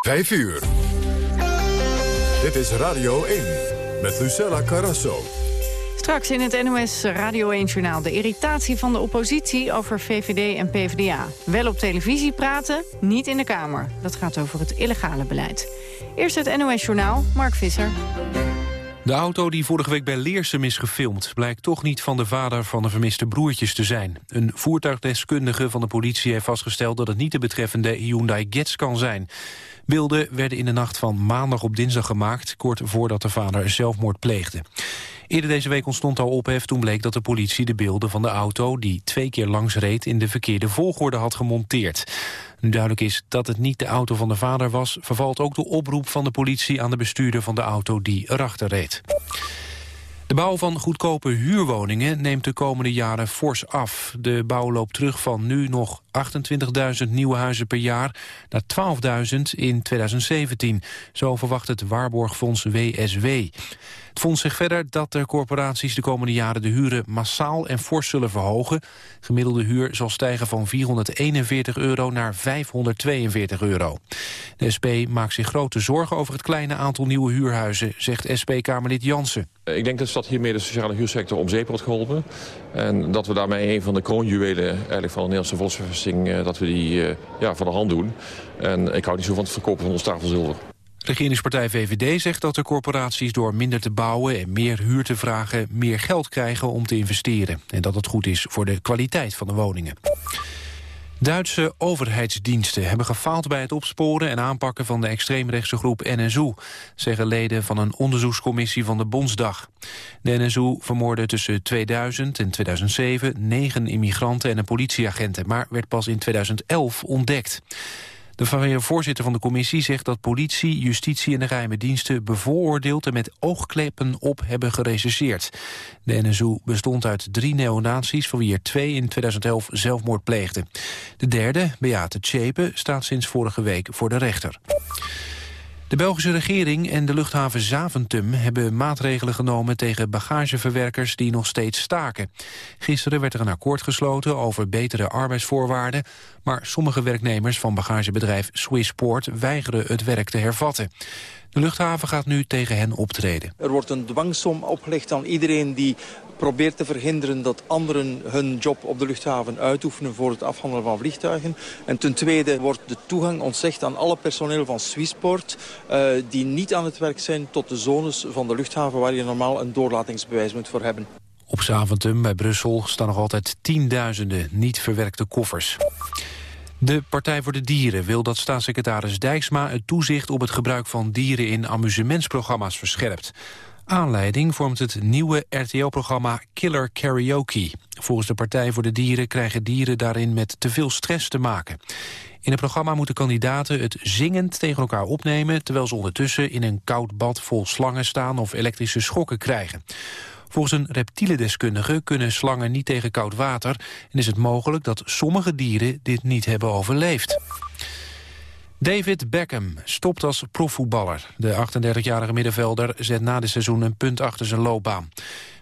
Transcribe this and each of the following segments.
5 uur. Dit is Radio 1 met Lucella Carrasso. Straks in het NOS Radio 1-journaal de irritatie van de oppositie over VVD en PvdA. Wel op televisie praten, niet in de Kamer. Dat gaat over het illegale beleid. Eerst het NOS-journaal, Mark Visser. De auto die vorige week bij Leersum is gefilmd... blijkt toch niet van de vader van de vermiste broertjes te zijn. Een voertuigdeskundige van de politie heeft vastgesteld... dat het niet de betreffende Hyundai Getz kan zijn. Beelden werden in de nacht van maandag op dinsdag gemaakt... kort voordat de vader zelfmoord pleegde. Eerder deze week ontstond al ophef toen bleek dat de politie de beelden van de auto... die twee keer langs reed in de verkeerde volgorde had gemonteerd. Nu duidelijk is dat het niet de auto van de vader was... vervalt ook de oproep van de politie aan de bestuurder van de auto die erachter reed. De bouw van goedkope huurwoningen neemt de komende jaren fors af. De bouw loopt terug van nu nog 28.000 nieuwe huizen per jaar naar 12.000 in 2017. Zo verwacht het Waarborgfonds WSW. Fonds zegt verder dat de corporaties de komende jaren de huren massaal en fors zullen verhogen. Gemiddelde huur zal stijgen van 441 euro naar 542 euro. De SP maakt zich grote zorgen over het kleine aantal nieuwe huurhuizen, zegt SP-Kamerlid Jansen. Ik denk dat de stad hiermee de sociale huursector om zeep wordt geholpen. En dat we daarmee een van de kroonjuwelen eigenlijk van de Nederlandse volksvervesting... Eh, dat we die uh, ja, van de hand doen. En ik hou niet zo van het verkopen van ons tafelzilver. Regeringspartij VVD zegt dat de corporaties door minder te bouwen en meer huur te vragen meer geld krijgen om te investeren. En dat het goed is voor de kwaliteit van de woningen. Duitse overheidsdiensten hebben gefaald bij het opsporen en aanpakken van de extreemrechtse groep NSU, zeggen leden van een onderzoekscommissie van de Bondsdag. De NSU vermoordde tussen 2000 en 2007 negen immigranten en een politieagenten, maar werd pas in 2011 ontdekt. De voorzitter van de commissie zegt dat politie, justitie en de geheime diensten bevooroordeeld en met oogkleppen op hebben gerecenseerd. De NSU bestond uit drie neonazies, van wie er twee in 2011 zelfmoord pleegden. De derde, Beate Tjepe, staat sinds vorige week voor de rechter. De Belgische regering en de luchthaven Zaventem hebben maatregelen genomen tegen bagageverwerkers die nog steeds staken. Gisteren werd er een akkoord gesloten over betere arbeidsvoorwaarden, maar sommige werknemers van bagagebedrijf Swissport weigeren het werk te hervatten. De luchthaven gaat nu tegen hen optreden. Er wordt een dwangsom opgelegd aan iedereen die probeert te verhinderen dat anderen hun job op de luchthaven uitoefenen voor het afhandelen van vliegtuigen. En ten tweede wordt de toegang ontzegd aan alle personeel van Swissport uh, die niet aan het werk zijn tot de zones van de luchthaven waar je normaal een doorlatingsbewijs moet voor hebben. Op Zaventem bij Brussel staan nog altijd tienduizenden niet verwerkte koffers. De Partij voor de Dieren wil dat staatssecretaris Dijksma het toezicht op het gebruik van dieren in amusementsprogramma's verscherpt. Aanleiding vormt het nieuwe RTL-programma Killer Karaoke. Volgens de Partij voor de Dieren krijgen dieren daarin met te veel stress te maken. In het programma moeten kandidaten het zingend tegen elkaar opnemen... terwijl ze ondertussen in een koud bad vol slangen staan of elektrische schokken krijgen. Volgens een reptielendeskundige kunnen slangen niet tegen koud water... en is het mogelijk dat sommige dieren dit niet hebben overleefd. David Beckham stopt als profvoetballer. De 38-jarige middenvelder zet na dit seizoen een punt achter zijn loopbaan.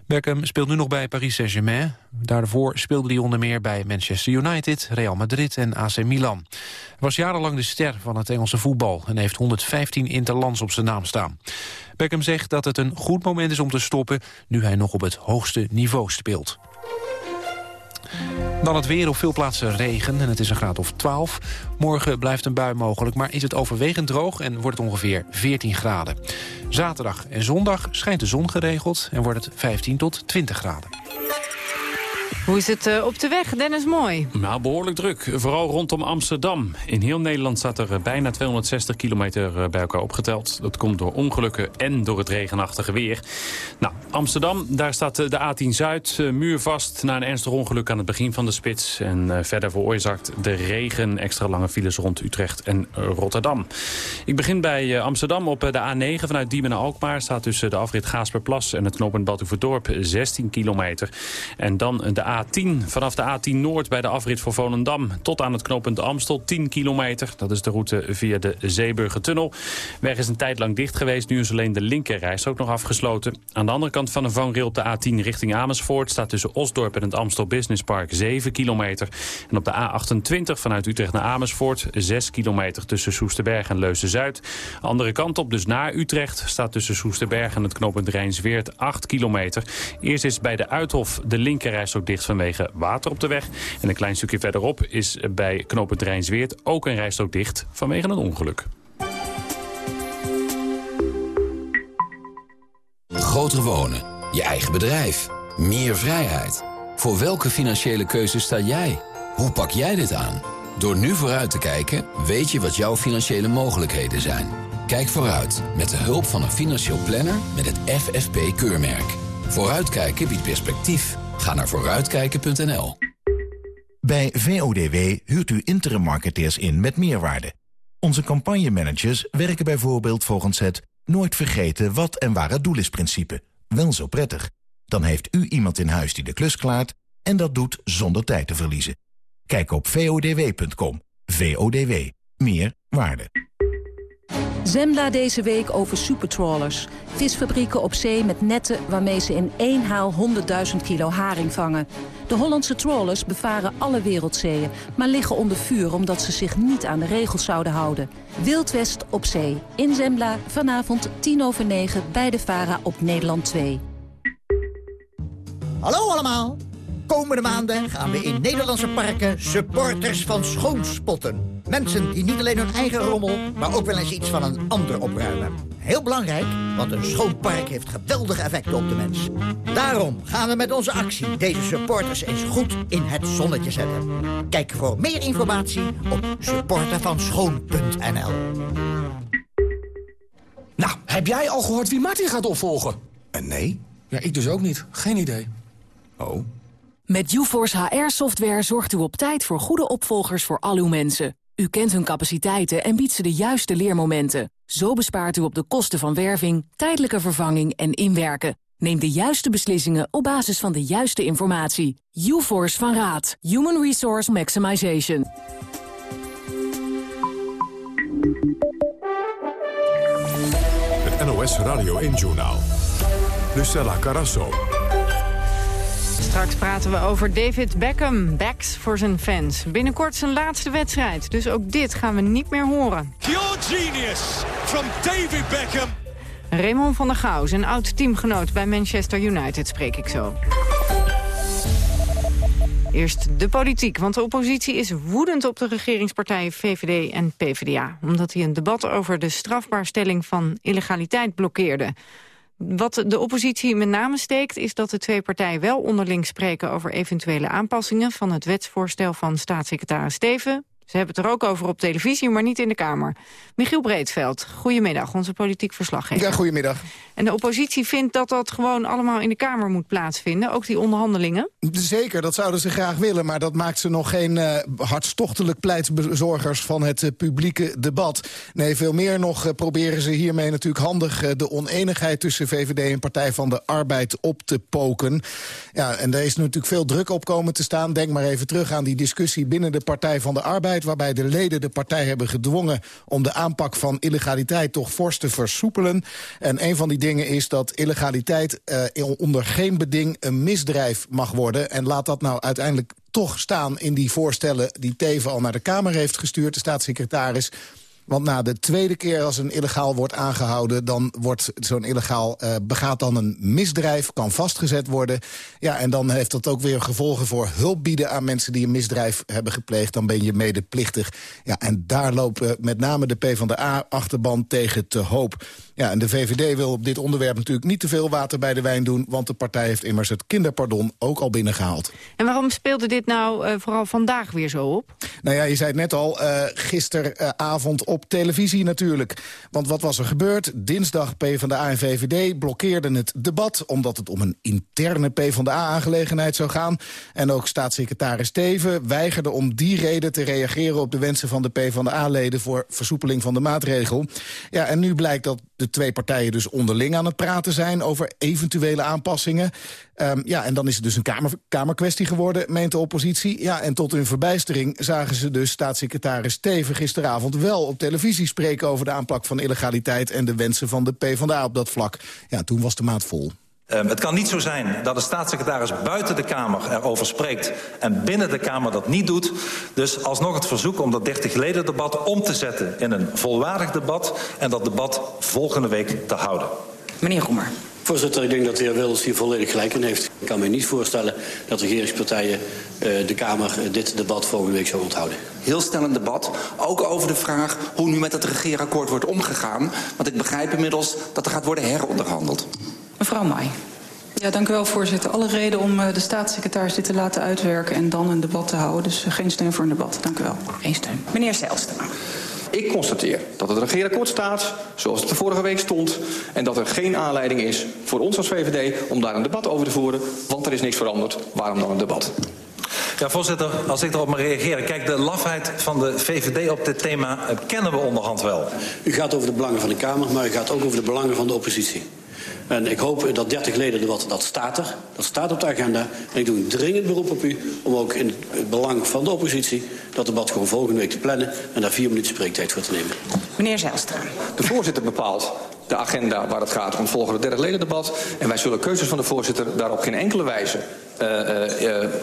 Beckham speelt nu nog bij Paris Saint-Germain. Daarvoor speelde hij onder meer bij Manchester United, Real Madrid en AC Milan. Hij was jarenlang de ster van het Engelse voetbal... en heeft 115 interlands op zijn naam staan. Beckham zegt dat het een goed moment is om te stoppen... nu hij nog op het hoogste niveau speelt. Dan het weer op veel plaatsen regen en het is een graad of 12. Morgen blijft een bui mogelijk, maar is het overwegend droog... en wordt het ongeveer 14 graden. Zaterdag en zondag schijnt de zon geregeld... en wordt het 15 tot 20 graden. Hoe is het uh, op de weg, Dennis Mooi? Nou, behoorlijk druk. Vooral rondom Amsterdam. In heel Nederland staat er bijna 260 kilometer eh, bij elkaar opgeteld. Dat komt door ongelukken en door het regenachtige weer. Nou, Amsterdam, daar staat de A10 Zuid muurvast... na een ernstig ongeluk aan het begin van de spits. En verder veroorzaakt de regen extra lange files rond Utrecht en Rotterdam. Ik begin bij Amsterdam op de A9 vanuit Diemen naar Alkmaar... staat tussen de afrit Gaasperplas en het knooppunt Badhoevedorp 16 kilometer. En dan de A A10. Vanaf de A10 Noord bij de afrit voor Volendam tot aan het knooppunt Amstel 10 kilometer. Dat is de route via de Zeeburgertunnel. Weg is een tijd lang dicht geweest. Nu is alleen de linkerreis ook nog afgesloten. Aan de andere kant van de vangrail op de A10 richting Amersfoort... staat tussen Osdorp en het Amstel Business Park 7 kilometer. En op de A28 vanuit Utrecht naar Amersfoort 6 kilometer tussen Soesterberg en Leusden-Zuid. Andere kant op, dus naar Utrecht, staat tussen Soesterberg en het knooppunt Rijnsweert 8 kilometer. Eerst is bij de Uithof de linkerreis ook dicht vanwege water op de weg. En een klein stukje verderop is bij knooppunt Rijnsweert ook een rijstrook dicht vanwege een ongeluk. Groter wonen, je eigen bedrijf, meer vrijheid. Voor welke financiële keuze sta jij? Hoe pak jij dit aan? Door nu vooruit te kijken, weet je wat jouw financiële mogelijkheden zijn. Kijk vooruit met de hulp van een financieel planner met het FFP-keurmerk. Vooruitkijken biedt perspectief. Ga naar vooruitkijken.nl. Bij VODW huurt u interim marketeers in met meerwaarde. Onze campagnemanagers werken bijvoorbeeld volgens het... nooit vergeten wat en waar het doel is principe. Wel zo prettig. Dan heeft u iemand in huis die de klus klaart... en dat doet zonder tijd te verliezen. Kijk op vodw.com. VODW. Meer waarde. Zembla deze week over supertrawlers. Visfabrieken op zee met netten waarmee ze in één haal 100.000 kilo haring vangen. De Hollandse trawlers bevaren alle wereldzeeën... maar liggen onder vuur omdat ze zich niet aan de regels zouden houden. Wildwest op zee. In Zembla vanavond 10 over 9 bij de VARA op Nederland 2. Hallo allemaal. Komende maanden gaan we in Nederlandse parken supporters van schoonspotten. Mensen die niet alleen hun eigen rommel, maar ook wel eens iets van een ander opruimen. Heel belangrijk, want een schoon park heeft geweldige effecten op de mens. Daarom gaan we met onze actie deze supporters eens goed in het zonnetje zetten. Kijk voor meer informatie op supportervanschoon.nl Nou, heb jij al gehoord wie Martin gaat opvolgen? Uh, nee. Ja, ik dus ook niet. Geen idee. Oh. Met UForce HR-software zorgt u op tijd voor goede opvolgers voor al uw mensen. U kent hun capaciteiten en biedt ze de juiste leermomenten. Zo bespaart u op de kosten van werving, tijdelijke vervanging en inwerken. Neem de juiste beslissingen op basis van de juiste informatie. UForce van Raad. Human Resource Maximization. Het NOS Radio 1-journaal. Lucella Carasso. Straks praten we over David Beckham, backs voor zijn fans. Binnenkort zijn laatste wedstrijd, dus ook dit gaan we niet meer horen. Pure genius from David Beckham. Raymond van der Gouw, zijn oud-teamgenoot bij Manchester United, spreek ik zo. Eerst de politiek, want de oppositie is woedend op de regeringspartijen VVD en PvdA. Omdat hij een debat over de strafbaarstelling van illegaliteit blokkeerde. Wat de oppositie met name steekt is dat de twee partijen wel onderling spreken over eventuele aanpassingen van het wetsvoorstel van staatssecretaris Steven. Ze hebben het er ook over op televisie, maar niet in de Kamer. Michiel Breedveld, goedemiddag, onze politiek verslaggever. Ja, goedemiddag. En de oppositie vindt dat dat gewoon allemaal in de Kamer moet plaatsvinden, ook die onderhandelingen? Zeker, dat zouden ze graag willen, maar dat maakt ze nog geen uh, hartstochtelijk pleitbezorgers van het uh, publieke debat. Nee, veel meer nog uh, proberen ze hiermee natuurlijk handig de oneenigheid tussen VVD en Partij van de Arbeid op te poken. Ja, en daar is natuurlijk veel druk op komen te staan. Denk maar even terug aan die discussie binnen de Partij van de Arbeid waarbij de leden de partij hebben gedwongen... om de aanpak van illegaliteit toch fors te versoepelen. En een van die dingen is dat illegaliteit uh, onder geen beding een misdrijf mag worden. En laat dat nou uiteindelijk toch staan in die voorstellen... die Teven al naar de Kamer heeft gestuurd, de staatssecretaris... Want na de tweede keer als een illegaal wordt aangehouden... dan wordt zo'n illegaal uh, begaat dan een misdrijf, kan vastgezet worden. Ja, en dan heeft dat ook weer gevolgen voor hulp bieden aan mensen... die een misdrijf hebben gepleegd. Dan ben je medeplichtig. Ja, en daar lopen met name de PvdA-achterban tegen te hoop. Ja, en de VVD wil op dit onderwerp natuurlijk niet te veel water bij de wijn doen... want de partij heeft immers het kinderpardon ook al binnengehaald. En waarom speelde dit nou uh, vooral vandaag weer zo op? Nou ja, je zei het net al, uh, gisteravond op op televisie natuurlijk. Want wat was er gebeurd? Dinsdag PvdA en VVD blokkeerden het debat... omdat het om een interne PvdA-aangelegenheid zou gaan. En ook staatssecretaris Teven weigerde om die reden te reageren... op de wensen van de PvdA-leden voor versoepeling van de maatregel. Ja, en nu blijkt dat de twee partijen dus onderling aan het praten zijn... over eventuele aanpassingen. Um, ja, en dan is het dus een kamer, kamerkwestie geworden, meent de oppositie. Ja, en tot hun verbijstering zagen ze dus staatssecretaris Teven gisteravond wel op televisie spreken over de aanpak van illegaliteit en de wensen van de PvdA op dat vlak. Ja, toen was de maat vol. Um, het kan niet zo zijn dat de staatssecretaris buiten de Kamer erover spreekt... en binnen de Kamer dat niet doet. Dus alsnog het verzoek om dat 30 leden debat om te zetten... in een volwaardig debat en dat debat volgende week te houden. Meneer Roemer. Voorzitter, ik denk dat de heer Wilders hier volledig gelijk in heeft. Ik kan me niet voorstellen dat regeringspartijen uh, de Kamer uh, dit debat volgende week zou onthouden. Heel snel een debat, ook over de vraag hoe nu met het regeerakkoord wordt omgegaan. Want ik begrijp inmiddels dat er gaat worden heronderhandeld. Mevrouw Maai. Ja, dank u wel, voorzitter. Alle reden om uh, de staatssecretaris dit te laten uitwerken en dan een debat te houden. Dus uh, geen steun voor een debat. Dank u wel. Geen steun. Meneer Zijlstra. Ik constateer dat het regeerakkoord staat zoals het de vorige week stond... en dat er geen aanleiding is voor ons als VVD om daar een debat over te voeren... want er is niks veranderd. Waarom dan een debat? Ja, voorzitter, als ik erop mag reageren. Kijk, de lafheid van de VVD op dit thema uh, kennen we onderhand wel. U gaat over de belangen van de Kamer, maar u gaat ook over de belangen van de oppositie. En ik hoop dat 30 leden debat, dat staat er. Dat staat op de agenda. En ik doe een dringend beroep op u om ook in het belang van de oppositie... dat debat gewoon volgende week te plannen en daar vier minuten spreektijd voor te nemen. Meneer Zijlstra. De voorzitter bepaalt de agenda waar het gaat om het volgende 30 leden debat. En wij zullen keuzes van de voorzitter daar op geen enkele wijze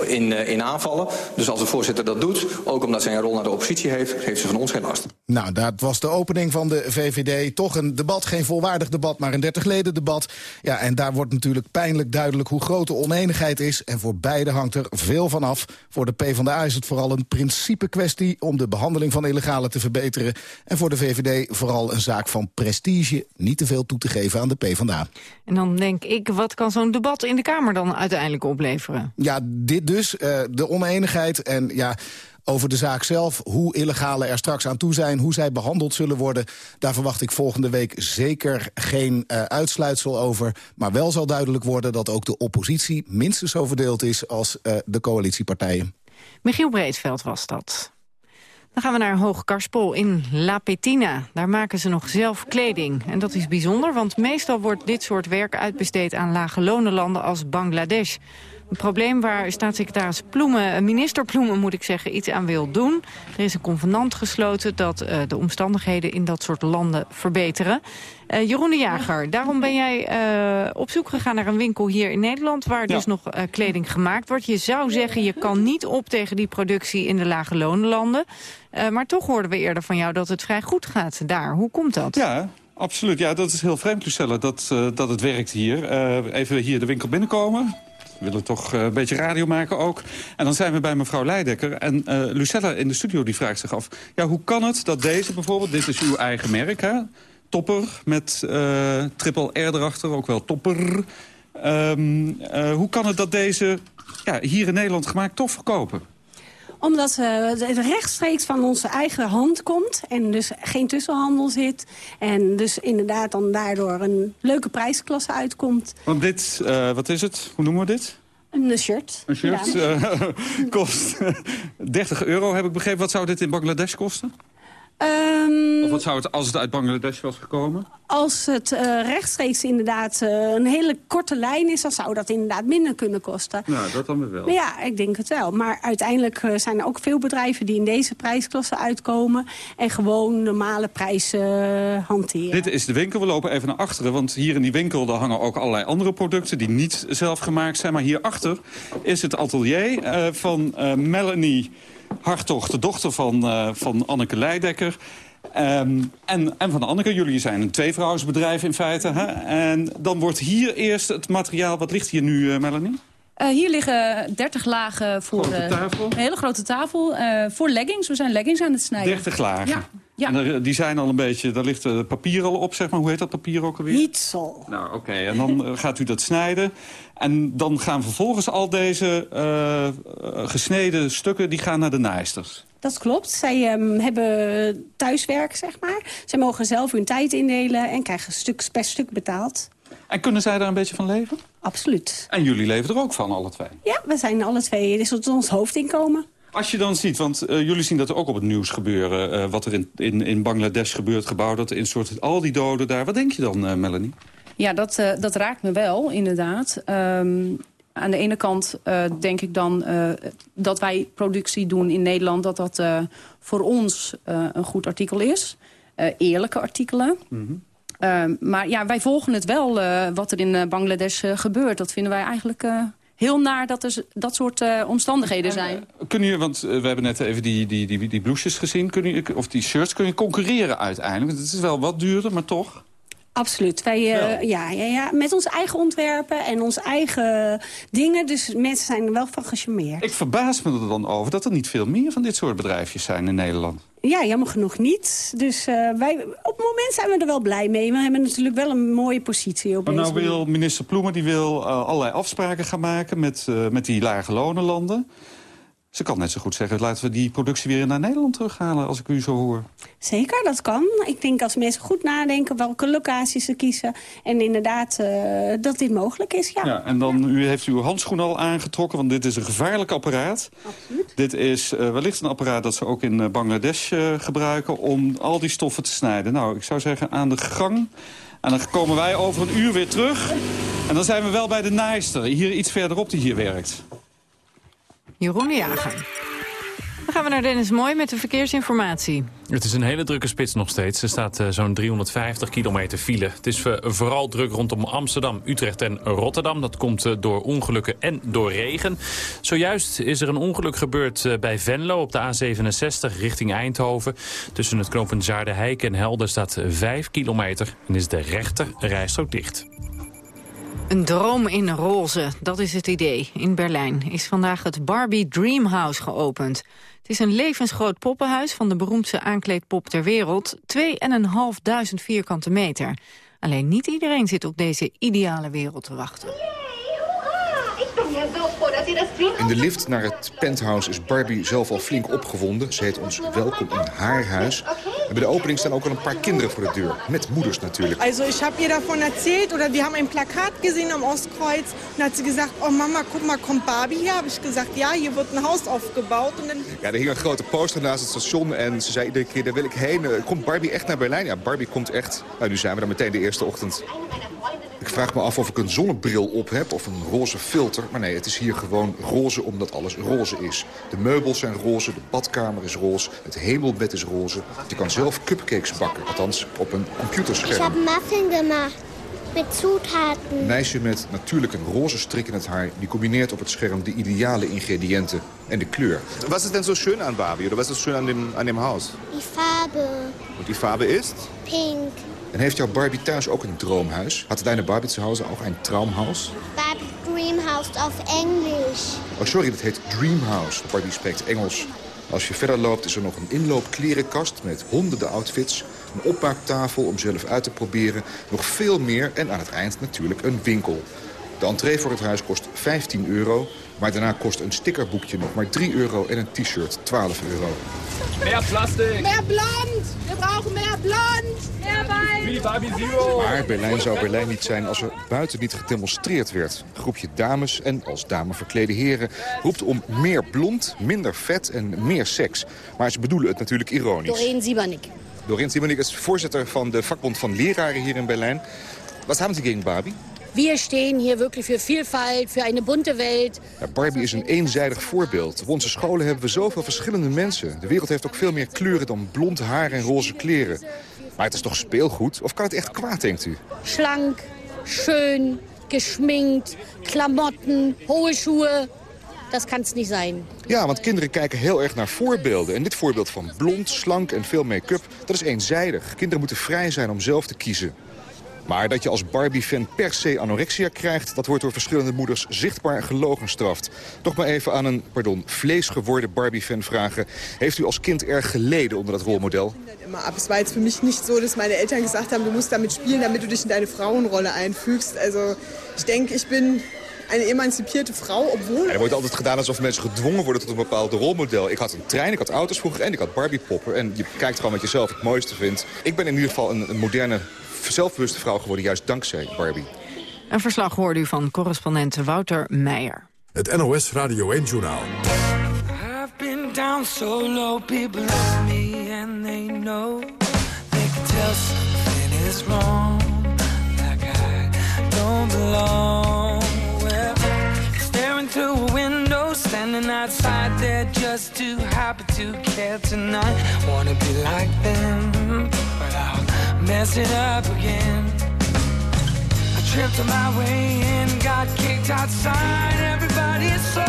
in, uh, in aanvallen. Dus als de voorzitter dat doet, ook omdat zij een rol naar de oppositie heeft... heeft ze van ons geen last. Nou, dat was de opening van de VVD. Toch een debat, geen volwaardig debat, maar een 30-leden debat. Ja, en daar wordt natuurlijk pijnlijk duidelijk hoe groot de oneenigheid is. En voor beide hangt er veel van af. Voor de PvdA is het vooral een principe kwestie... om de behandeling van illegale te verbeteren. En voor de VVD vooral een zaak van prestige... niet te veel toe te geven aan de PvdA. En dan denk ik, wat kan zo'n debat in de Kamer dan uiteindelijk opleveren? Ja, dit dus, uh, de oneenigheid en ja over de zaak zelf, hoe illegale er straks aan toe zijn... hoe zij behandeld zullen worden, daar verwacht ik volgende week zeker geen uh, uitsluitsel over. Maar wel zal duidelijk worden dat ook de oppositie minstens zo verdeeld is... als uh, de coalitiepartijen. Michiel Breedveld was dat. Dan gaan we naar Hoogkarspol in La Petina. Daar maken ze nog zelf kleding. En dat is bijzonder, want meestal wordt dit soort werk uitbesteed aan lage lonenlanden als Bangladesh. Een probleem waar staatssecretaris Ploemen, minister Ploemen moet ik zeggen, iets aan wil doen. Er is een convenant gesloten dat uh, de omstandigheden in dat soort landen verbeteren. Uh, Jeroen de Jager, daarom ben jij uh, op zoek gegaan naar een winkel hier in Nederland... waar ja. dus nog uh, kleding gemaakt wordt. Je zou zeggen, je kan niet op tegen die productie in de lage lonenlanden. maar toch hoorden we eerder van jou dat het vrij goed gaat daar. Hoe komt dat? Ja, absoluut. Ja, dat is heel vreemd, Lucelle, dat, dat het werkt hier. even hier de winkel binnenkomen. We willen toch uh, een beetje radio maken ook. En dan zijn we bij mevrouw Leidekker. En uh, Lucella in de studio die vraagt zich af... ja, hoe kan het dat deze bijvoorbeeld... dit is uw eigen merk, hè? Topper met uh, triple R erachter, ook wel topper. Um, hoe kan het dat deze ja, hier in Nederland gemaakt toch verkopen? Omdat het rechtstreeks van onze eigen hand komt. En dus geen tussenhandel zit. En dus inderdaad dan daardoor een leuke prijsklasse uitkomt. Want dit, uh, wat is het? Hoe noemen we dit? Een shirt. Een shirt ja. uh, kost 30 euro, heb ik begrepen. Wat zou dit in Bangladesh kosten? Um, of wat zou het als het uit Bangladesh was gekomen? Als het uh, rechtstreeks inderdaad uh, een hele korte lijn is... dan zou dat inderdaad minder kunnen kosten. Nou, dat dan weer wel. Maar ja, ik denk het wel. Maar uiteindelijk uh, zijn er ook veel bedrijven die in deze prijsklasse uitkomen... en gewoon normale prijzen hanteren. Dit is de winkel. We lopen even naar achteren. Want hier in die winkel daar hangen ook allerlei andere producten... die niet zelf gemaakt zijn. Maar hierachter is het atelier van Melanie... Hartog, de dochter van, uh, van Anneke Leidekker. Um, en, en van Anneke, jullie zijn een tweevrouwsbedrijf in feite. Hè? En dan wordt hier eerst het materiaal... Wat ligt hier nu, uh, Melanie? Uh, hier liggen 30 lagen voor een hele grote tafel uh, voor leggings. We zijn leggings aan het snijden. 30 lagen? Ja. ja. En er, die zijn al een beetje, daar ligt het papier al op, zeg maar. Hoe heet dat papier ook alweer? Hietsel. Nou, oké. Okay. En dan gaat u dat snijden. En dan gaan vervolgens al deze uh, gesneden stukken die gaan naar de naaisters. dat klopt. Zij ehm, hebben thuiswerk, zeg maar. Zij mogen zelf hun tijd indelen en krijgen stuk per stuk betaald. En kunnen zij daar een beetje van leven? Absoluut. En jullie leven er ook van, alle twee? Ja, we zijn alle twee. Dit is ons hoofdinkomen. Als je dan ziet, want uh, jullie zien dat er ook op het nieuws gebeuren... Uh, wat er in, in, in Bangladesh gebeurt, gebouw, dat in soort al die doden daar. Wat denk je dan, Melanie? Ja, dat, dat raakt me wel, inderdaad. Um, aan de ene kant denk ik dan dat wij productie doen in Nederland... dat dat voor ons een goed artikel is. eerlijke artikelen. Mm -hmm. Uh, maar ja, wij volgen het wel, uh, wat er in uh, Bangladesh gebeurt. Dat vinden wij eigenlijk heel naar dat er dat soort omstandigheden zijn. Kun je, want we hebben net even die, die, die, die blouses gezien, kun je, of die shirts, kun je concurreren uiteindelijk? Het is wel wat duurder, maar toch? Absoluut. Wij, ja. ja, ja, ja, met onze eigen ontwerpen en onze eigen dingen. Dus mensen zijn er wel van gecharmeerd. Ik verbaas me er dan over dat er niet veel meer van dit soort bedrijfjes zijn in Nederland. Ja, jammer genoeg niet. Dus uh, wij, op het moment zijn we er wel blij mee. We hebben natuurlijk wel een mooie positie op maar nou wil minister Ploemen die wil uh, allerlei afspraken gaan maken met, met die lage lonenlanden. Ze kan net zo goed zeggen, laten we die productie weer naar Nederland terughalen, als ik u zo hoor. Zeker, dat kan. Ik denk als mensen goed nadenken welke locaties ze kiezen. En inderdaad uh, dat dit mogelijk is, ja. ja en dan u heeft uw handschoen al aangetrokken, want dit is een gevaarlijk apparaat. Absoluut. Dit is uh, wellicht een apparaat dat ze ook in Bangladesh uh, gebruiken om al die stoffen te snijden. Nou, ik zou zeggen aan de gang. En dan komen wij over een uur weer terug. En dan zijn we wel bij de naaister, hier iets verderop die hier werkt. Jeroen de Jager. Dan gaan we naar Dennis Mooi met de verkeersinformatie. Het is een hele drukke spits nog steeds. Er staat uh, zo'n 350 kilometer file. Het is uh, vooral druk rondom Amsterdam, Utrecht en Rotterdam. Dat komt uh, door ongelukken en door regen. Zojuist is er een ongeluk gebeurd bij Venlo op de A67 richting Eindhoven. Tussen het knooppunt Zaardenheik en Helder staat 5 kilometer en is de rechter rijstrook dicht. Een droom in roze, dat is het idee. In Berlijn is vandaag het Barbie Dreamhouse geopend. Het is een levensgroot poppenhuis van de beroemdste aankleedpop ter wereld. 2.500 vierkante meter. Alleen niet iedereen zit op deze ideale wereld te wachten. In de lift naar het penthouse is Barbie zelf al flink opgewonden. Ze heet ons welkom in haar huis. En bij de opening staan ook al een paar kinderen voor de deur. Met moeders natuurlijk. Also ich habe ihr davon erzählt oder wir haben ein Plakat gesehen am Ostkreuz. Und hat sie gesagt, oh Mama, guck mal, kommt Barbie hier? Habe ich gesagt, ja, hier wordt een Haus aufgebaut. En. Ja, er hing een grote poster naast het station en ze zei iedere keer, daar wil ik heen. Komt Barbie echt naar Berlijn? Ja, Barbie komt echt. Nou, nu zijn we dan meteen de eerste ochtend. Ik vraag me af of ik een zonnebril op heb of een roze filter. Maar nee, het is hier gewoon roze omdat alles roze is. De meubels zijn roze, de badkamer is roze, het hemelbed is roze. Je kan zelf cupcakes bakken, althans op een computerscherm. Ik heb muffin gemaakt. Met zoethaten. Een meisje met natuurlijk een roze strik in het haar... die combineert op het scherm de ideale ingrediënten en de kleur. Wat is denn zo schön aan Barbie? Of wat is schön aan dem, aan dem Haus? Die farbe. En die farbe is? Pink. En heeft jouw Barbie thuis ook een droomhuis? Had deine Barbie zu Hause ook een Traumhaus? Barbie Dreamhouse op Engels. Oh, sorry, dat heet Dreamhouse. Barbie spreekt Engels. Als je verder loopt is er nog een inloopklerenkast met honderden outfits. Een opmaaktafel om zelf uit te proberen. Nog veel meer en aan het eind natuurlijk een winkel. De entree voor het huis kost 15 euro. Maar daarna kost een stickerboekje nog maar 3 euro en een t-shirt 12 euro. Meer plastic! Meer blond! We brauchen meer blond! Meer wijn! Barbie Zero! Maar Berlijn zou Berlijn niet zijn als er buiten niet gedemonstreerd werd. Een groepje dames en als dame verklede heren roept om meer blond, minder vet en meer seks. Maar ze bedoelen het natuurlijk ironisch. Doreen Siebernick. Doreen is voorzitter van de vakbond van leraren hier in Berlijn. Wat hebben ze tegen Barbie? Wir stehen hier wirklich für Vielfalt, für eine bunte Welt. Ja, Barbie is een eenzijdig voorbeeld. Op onze scholen hebben we zoveel verschillende mensen. De wereld heeft ook veel meer kleuren dan blond haar en roze kleren. Maar het is toch speelgoed? Of kan het echt kwaad, denkt u? Schlank, schön, geschminkt, klamotten, hohe Schuhe. Dat kan het niet zijn. Ja, want kinderen kijken heel erg naar voorbeelden. En dit voorbeeld van blond, slank en veel make-up, dat is eenzijdig. Kinderen moeten vrij zijn om zelf te kiezen. Maar dat je als Barbie-fan per se anorexia krijgt... dat wordt door verschillende moeders zichtbaar gelogenstraft. Toch maar even aan een, pardon, vleesgeworden Barbie-fan vragen... heeft u als kind erg geleden onder dat rolmodel? Het was jetzt für mich nicht so, dass Eltern gesagt haben... du musst damit spielen, damit du dich in deine Frauenrolle einfügst. Also ich denke, ich bin een emancipierte vrouw, obwohl... er wordt altijd gedaan alsof mensen gedwongen worden tot een bepaald rolmodel. Ik had een trein, ik had auto's vroeger en ik had Barbie poppen. En je kijkt gewoon wat je zelf het mooiste vindt. Ik ben in ieder geval een, een moderne, zelfbewuste vrouw geworden, juist dankzij Barbie. Een verslag hoorde u van correspondent Wouter Meijer. Het NOS Radio 1 Journaal. I've been down so low, people love me and they know. They can tell something is wrong, like I don't belong. Through a window, standing outside there just too happy to care tonight. Wanna be like them, but I'll mess it up again. I tripped on my way in, got kicked outside. Everybody is so,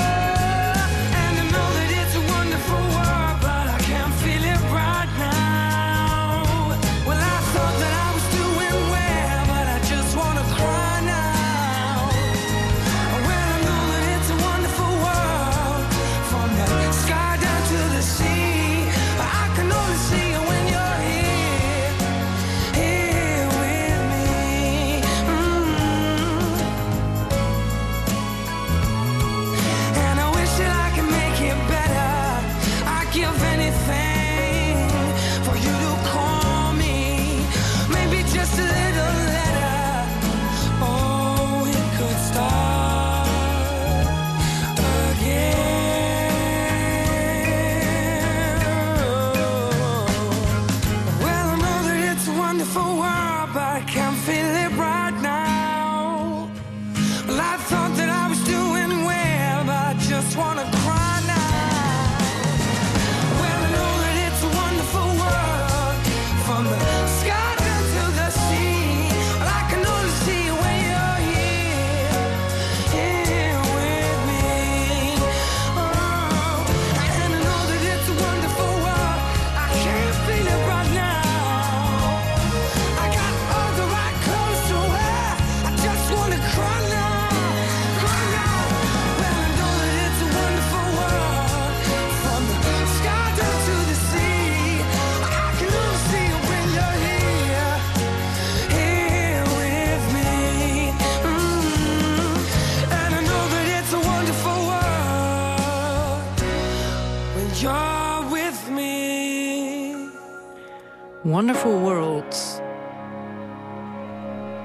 Wonderful World.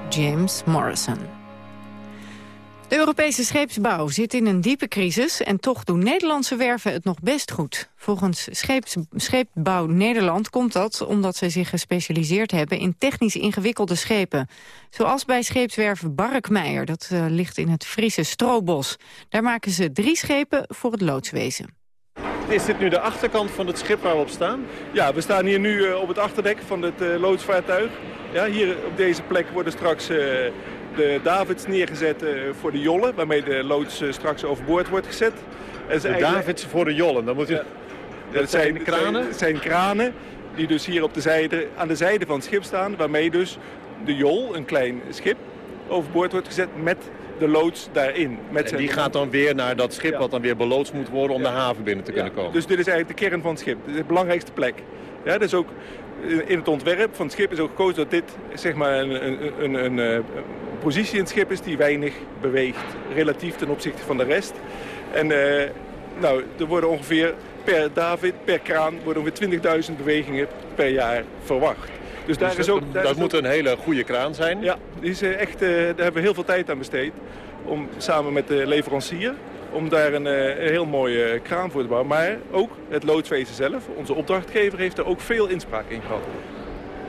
James Morrison. De Europese scheepsbouw zit in een diepe crisis... en toch doen Nederlandse werven het nog best goed. Volgens Scheeps, Scheepbouw Nederland komt dat omdat ze zich gespecialiseerd hebben... in technisch ingewikkelde schepen. Zoals bij scheepswerven Barkmeijer, dat eh, ligt in het Friese Stroobos. Daar maken ze drie schepen voor het loodswezen. Is dit nu de achterkant van het schip waar we op staan? Ja, we staan hier nu eh, op het achterdek van het eh, loodsvaartuig. Ja, hier op deze plek worden straks eh, de Davids neergezet voor de jollen... waarmee de loods straks overboord wordt gezet. En De eigenlijk- Davids voor de jollen. Dan moet. Ja. Dat zijn kranen? Het zijn kranen die dus hier op de zijde, aan de zijde van het schip staan... waarmee dus de jol, een klein schip, overboord wordt gezet met de loods daarin. Met En zijn- die gaat dan weer naar dat schip wat dan weer beloodst moet worden om de haven binnen te kunnen komen. Dus dit is eigenlijk de kern van het schip. Dit is de belangrijkste plek. Ja, dus ook eh, in het ontwerp van het schip is ook gekozen dat dit zeg maar een, een, een, een, eh, positie in het schip is die weinig beweegt relatief ten opzichte van de rest. En eh, nou, er worden ongeveer per David, per kraan, worden ongeveer 20.000 bewegingen per jaar verwacht. Dus daar Dus is dat- daar dat is moet ook- een hele goede kraan zijn. Ja, die is eh, echt, eh, daar hebben we heel veel tijd aan besteed. Om samen met de leverancier om daar een, eh, een heel mooie kraan voor te bouwen. Maar ook het loodswezen zelf, onze opdrachtgever, heeft er ook veel inspraak in gehad.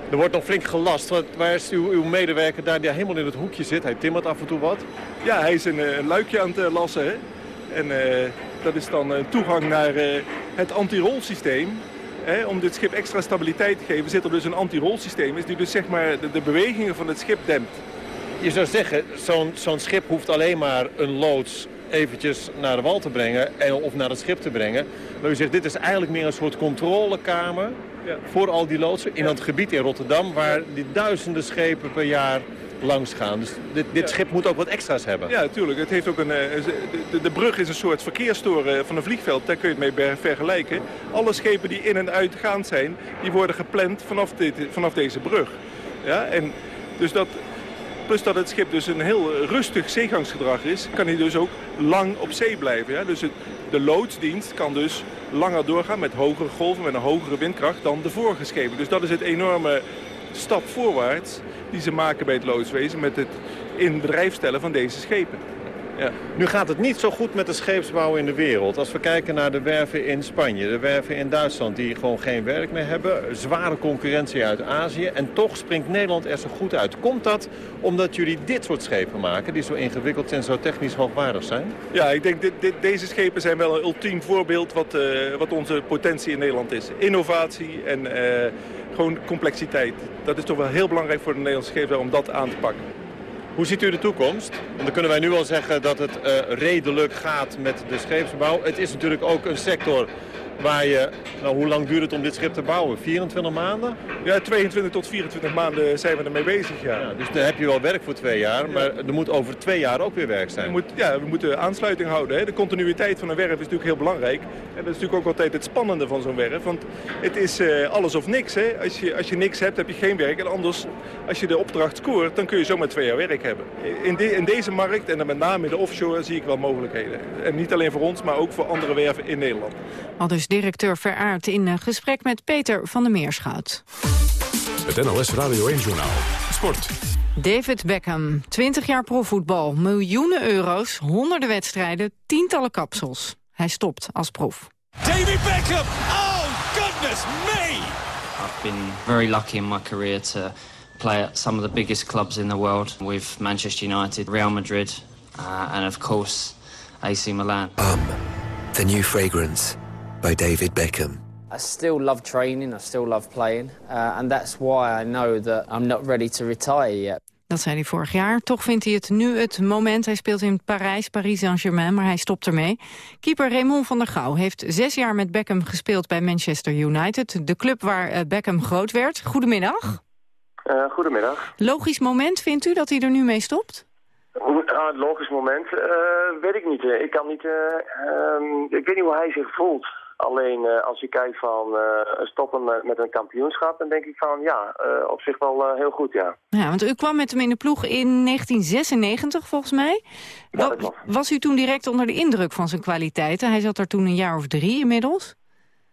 Er wordt nog flink gelast. Wat, waar is uw, uw medewerker daar die helemaal in het hoekje zit? Hij timmert af en toe wat. Ja, hij is een, een luikje aan het lassen. Hè? En dat is dan een toegang naar het anti-rolsysteem. Om dit schip extra stabiliteit te geven zit er dus een anti-rolsysteem is die dus zeg maar de, de bewegingen van het schip dempt. Je zou zeggen, zo'n zo'n schip hoeft alleen maar een loods eventjes naar de wal te brengen en, of naar het schip te brengen. Maar u zegt, dit is eigenlijk meer een soort controlekamer Ja. voor al die loodsen in dat gebied in Rotterdam waar die duizenden schepen per jaar langs gaan. Dus dit, dit schip moet ook wat extra's hebben. Ja, natuurlijk. Het heeft ook een, eh, de, de, brug is een soort verkeerstoren van een vliegveld. Daar kun je het mee vergelijken. Alle schepen die in en uitgaand zijn, die worden gepland vanaf, dit, vanaf deze brug. Ja, en dus dat, Plus dat het schip dus een heel rustig zeegangsgedrag is, kan hij dus ook lang op zee blijven. Ja? Dus het, de loodsdienst kan dus langer doorgaan met hogere golven, met een hogere windkracht dan de vorige schepen. Dus dat is het enorme stap voorwaarts die ze maken bij het loodswezen met het in bedrijf stellen van deze schepen. Ja. Nu gaat het niet zo goed met de scheepsbouw in de wereld. Als we kijken naar de werven in Spanje, de werven in Duitsland... die gewoon geen werk meer hebben. Zware concurrentie uit Azië. En toch springt Nederland er zo goed uit. Komt dat omdat jullie dit soort schepen maken... die zo ingewikkeld en zo technisch hoogwaardig zijn? Ja, ik denk dit, dit, deze schepen zijn wel een ultiem voorbeeld... wat, uh, wat onze potentie in Nederland is. Innovatie en uh, gewoon complexiteit. Dat is toch wel heel belangrijk voor de Nederlandse scheepsbouw om dat aan te pakken. Hoe ziet u de toekomst? Want dan kunnen wij nu al zeggen dat het uh, redelijk gaat met de scheepsbouw. Het is natuurlijk ook een sector waar je... Nou, hoe lang duurt het om dit schip te bouwen? 24 maanden? Ja, 22 tot 24 maanden zijn we ermee bezig, ja. ja dus dan heb je wel werk voor twee jaar, maar er moet over twee jaar ook weer werk zijn. Moet, ja, we moeten aansluiting houden. Hè. De continuïteit van een werf is natuurlijk heel belangrijk. En dat is natuurlijk ook altijd het spannende van zo'n werf. Want het is uh, alles of niks. Hè. Als, je, als je niks hebt, heb je geen werk. En anders, als je de opdracht scoort, dan kun je zomaar twee jaar werk hebben. In, de, in deze markt, en dan met name in de offshore, zie ik wel mogelijkheden. En niet alleen voor ons, maar ook voor andere werven in Nederland. Al dus directeur Veraard in gesprek met Peter van der Meerschout. Het NLS Radio 1-journaal. Sport. David Beckham, 20 jaar profvoetbal, miljoenen euro's, honderden wedstrijden, tientallen kapsels. Hij stopt als prof. David Beckham! Oh, goodness me! I've been very lucky in my career to play at some of the biggest clubs in the world with Manchester United, Real Madrid, uh, and of course AC Milan. Um, the new fragrance by David Beckham. I still love training, I still love playing. Uh, and that's why I know that I'm not ready to retire yet. Dat zei hij vorig jaar. Toch vindt hij het nu het moment. Hij speelt in Parijs, Paris Saint-Germain, maar hij stopt ermee. Keeper Raymond van der Gouw heeft zes jaar met Beckham gespeeld bij Manchester United. De club waar uh, Beckham groot werd. Goedemiddag. Uh, goedemiddag. Logisch moment vindt u dat hij er nu mee stopt? Ah, logisch moment, uh, weet ik niet. Ik kan niet, um, ik weet niet hoe hij zich voelt. Alleen uh, als je kijkt van uh, stoppen met, een kampioenschap, dan denk ik van ja, uh, op zich wel heel goed, ja. Ja, want u kwam met hem in de ploeg in 1996 volgens mij. Ja, was u toen direct onder de indruk van zijn kwaliteiten? Hij zat er toen een jaar of drie inmiddels.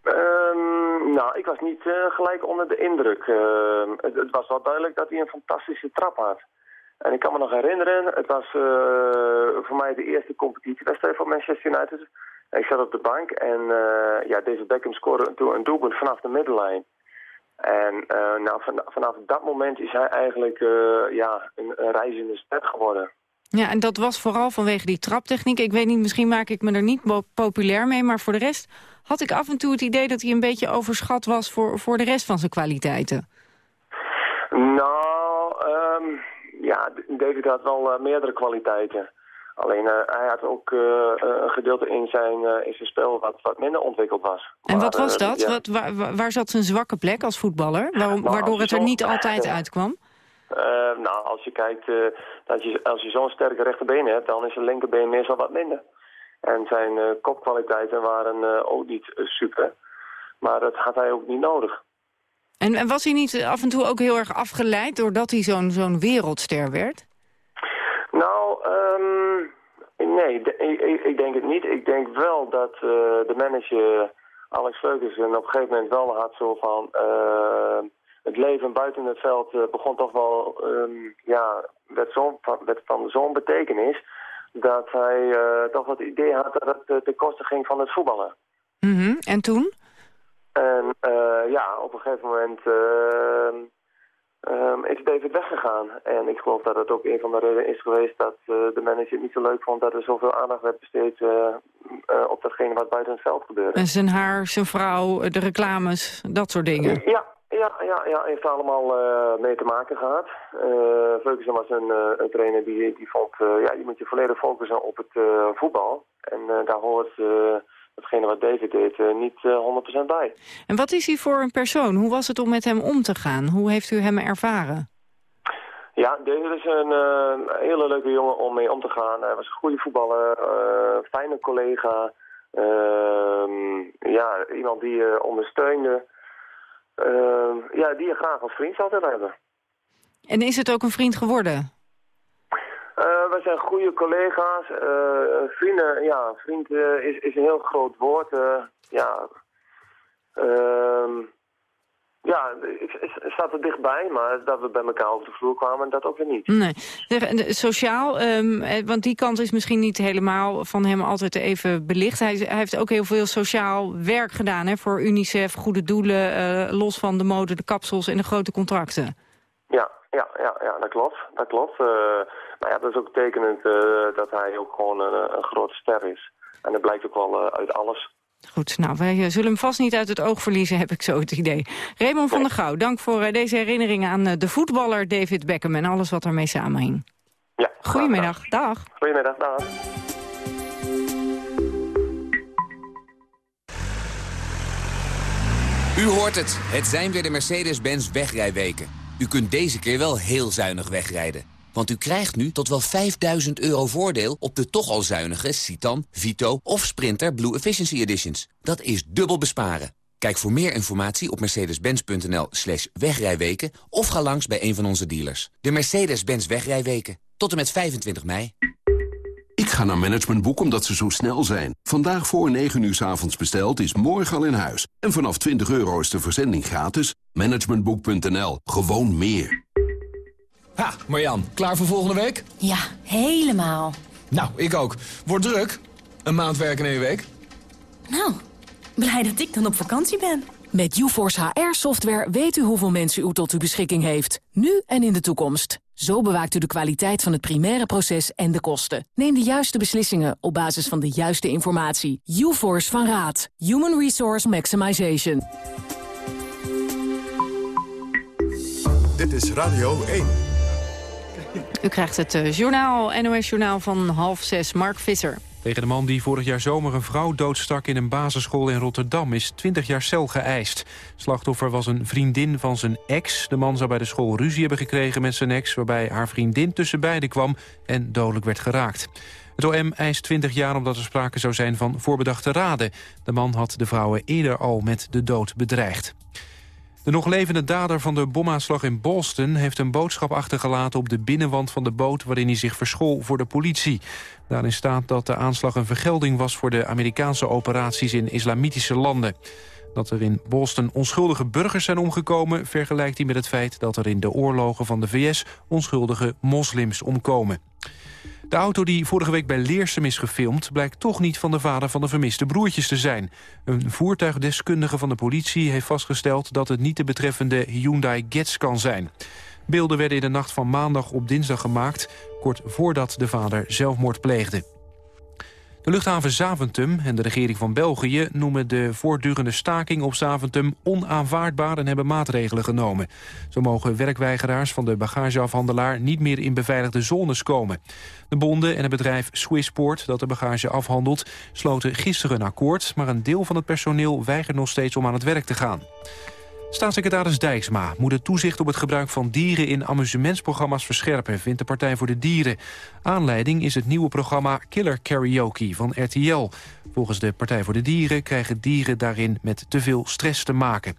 Um, nou, ik was niet gelijk onder de indruk. Ehm, het, het, was wel duidelijk dat hij een fantastische trap had. En ik kan me nog herinneren, het was voor mij de eerste competitiewedstrijd voor Manchester United... Ik zat op de bank en uh, ja, David Beckham scoorde toen een doelpunt vanaf de middenlijn. En uh, nou, van, vanaf dat moment is hij eigenlijk uh, ja, een, een reizende ster geworden. Ja, en dat was vooral vanwege die traptechniek. Ik weet niet, misschien maak ik me er niet populair mee... maar voor de rest had ik af en toe het idee dat hij een beetje overschat was... voor, voor de rest van zijn kwaliteiten. Nou, um, ja, David had wel meerdere kwaliteiten. Alleen uh, hij had ook uh, een gedeelte in zijn, uh, in zijn spel wat, wat minder ontwikkeld was. En wat was dat? Ja. Wat, waar, waar, zat zijn zwakke plek als voetballer? Waarom, nou, waardoor het er niet altijd uitkwam? nou, als je kijkt, dat je, als je zo'n sterke rechterbeen hebt, dan is zijn linkerbeen meestal wat minder. En zijn kopkwaliteiten waren ook niet super. Maar dat had hij ook niet nodig. En, en, was hij niet af en toe ook heel erg afgeleid doordat hij zo'n zo'n wereldster werd? Nee, ik, ik, denk het niet. Ik denk wel dat uh, de manager Alex Ferguson op een gegeven moment wel had zo van... Uh, het leven buiten het veld uh, begon toch wel, um, ja, werd, zo, werd van zo'n betekenis... dat hij toch wat idee had dat het ten koste ging van het voetballen. Mm -hmm. En toen? En ja, op een gegeven moment um, is David weggegaan. En ik geloof dat het ook een van de redenen is geweest dat uh, de manager het niet zo leuk vond dat er zoveel aandacht werd besteed uh, uh, op datgene wat buiten het veld gebeurde. En zijn haar, zijn vrouw, de reclames, dat soort dingen. Ja, ja, ja, ja heeft allemaal mee te maken gehad. Ferguson was een, een, trainer die, die vond, ja, je moet je volledig focussen op het voetbal. En daar hoort hetgene wat David deed uh, niet uh, 100% bij. En wat is hij voor een persoon? Hoe was het om met hem om te gaan? Hoe heeft u hem ervaren? Ja, David is een uh, hele leuke jongen om mee om te gaan. Hij was een goede voetballer, fijne collega. Ehm, ja, iemand die je ondersteunde. Ehm, ja, die je graag als vriend zou willen hebben. En is het ook een vriend geworden? Wij zijn goede collega's. eh, vrienden, ja, vriend eh, is, is een heel groot woord. ja, ehm, ja, het, staat er dichtbij, maar dat we bij elkaar over de vloer kwamen, dat ook weer niet. Nee. Sociaal, ehm, eh, want die kant is misschien niet helemaal van hem altijd even belicht. Hij, hij heeft ook heel veel sociaal werk gedaan hè, voor UNICEF, goede doelen, los van de mode, de kapsels en de grote contracten. Ja, ja, ja, ja dat klopt. Dat klopt. Eh, maar ja, dat is ook tekenend eh, dat hij ook gewoon een, een grote ster is. En dat blijkt ook wel eh, uit alles. Goed, nou, wij eh, zullen hem vast niet uit het oog verliezen, heb ik zo het idee. Raymond van der Gouw, dank voor eh, deze herinneringen aan eh, de voetballer David Beckham... en alles wat ermee samenhing. Ja. Goedemiddag, dag. Goedemiddag, dag. U hoort het. Het zijn weer de Mercedes-Benz wegrijweken. U kunt deze keer wel heel zuinig wegrijden. Want u krijgt nu tot wel 5000 euro voordeel op de toch al zuinige Citan, Vito of Sprinter Blue Efficiency Editions. Dat is dubbel besparen. Kijk voor meer informatie op mercedes-benz.nl slash wegrijweken... of ga langs bij een van onze dealers. De Mercedes-Benz wegrijweken. Tot en met 25 mei. Ik ga naar Managementboek omdat ze zo snel zijn. Vandaag voor 9 uur s avonds besteld is morgen al in huis. En vanaf 20 euro is de verzending gratis. Managementboek.nl. Gewoon meer. Ha, Marjan, klaar voor volgende week? Ja, helemaal. Nou, ik ook. Wordt druk. Een maand werken in één week. Nou, blij dat ik dan op vakantie ben. Met UForce HR-software weet u hoeveel mensen u tot uw beschikking heeft. Nu en in de toekomst. Zo bewaakt u de kwaliteit van het primaire proces en de kosten. Neem de juiste beslissingen op basis van de juiste informatie. UForce van Raad. Human Resource Maximization. Dit is Radio 1. U krijgt het eh, journaal, NOS-journaal van half zes. Mark Visser. Tegen de man die vorig jaar zomer een vrouw doodstak in een basisschool in Rotterdam is 20 jaar cel geëist. Slachtoffer was een vriendin van zijn ex. De man zou bij de school ruzie hebben gekregen met zijn ex... waarbij haar vriendin tussen beiden kwam en dodelijk werd geraakt. Het OM eist 20 jaar omdat er sprake zou zijn van voorbedachte raden. De man had de vrouwen eerder al met de dood bedreigd. De nog levende dader van de bomaanslag in Boston... heeft een boodschap achtergelaten op de binnenwand van de boot... waarin hij zich verschool voor de politie. Daarin staat dat de aanslag een vergelding was... voor de Amerikaanse operaties in islamitische landen. Dat er in Boston onschuldige burgers zijn omgekomen... vergelijkt hij met het feit dat er in de oorlogen van de VS... onschuldige moslims omkomen. De auto die vorige week bij Leersum is gefilmd... blijkt toch niet van de vader van de vermiste broertjes te zijn. Een voertuigdeskundige van de politie heeft vastgesteld... dat het niet de betreffende Hyundai Getz kan zijn. Beelden werden in de nacht van maandag op dinsdag gemaakt... kort voordat de vader zelfmoord pleegde. De luchthaven Zaventem en de regering van België noemen de voortdurende staking op Zaventem onaanvaardbaar en hebben maatregelen genomen. Zo mogen werkweigeraars van de bagageafhandelaar niet meer in beveiligde zones komen. De bonden en het bedrijf Swissport dat de bagage afhandelt sloten gisteren een akkoord, maar een deel van het personeel weigert nog steeds om aan het werk te gaan. Staatssecretaris Dijksma moet het toezicht op het gebruik van dieren in amusementsprogramma's verscherpen, vindt de Partij voor de Dieren. Aanleiding is het nieuwe programma Killer Karaoke van RTL. Volgens de Partij voor de Dieren krijgen dieren daarin met te veel stress te maken.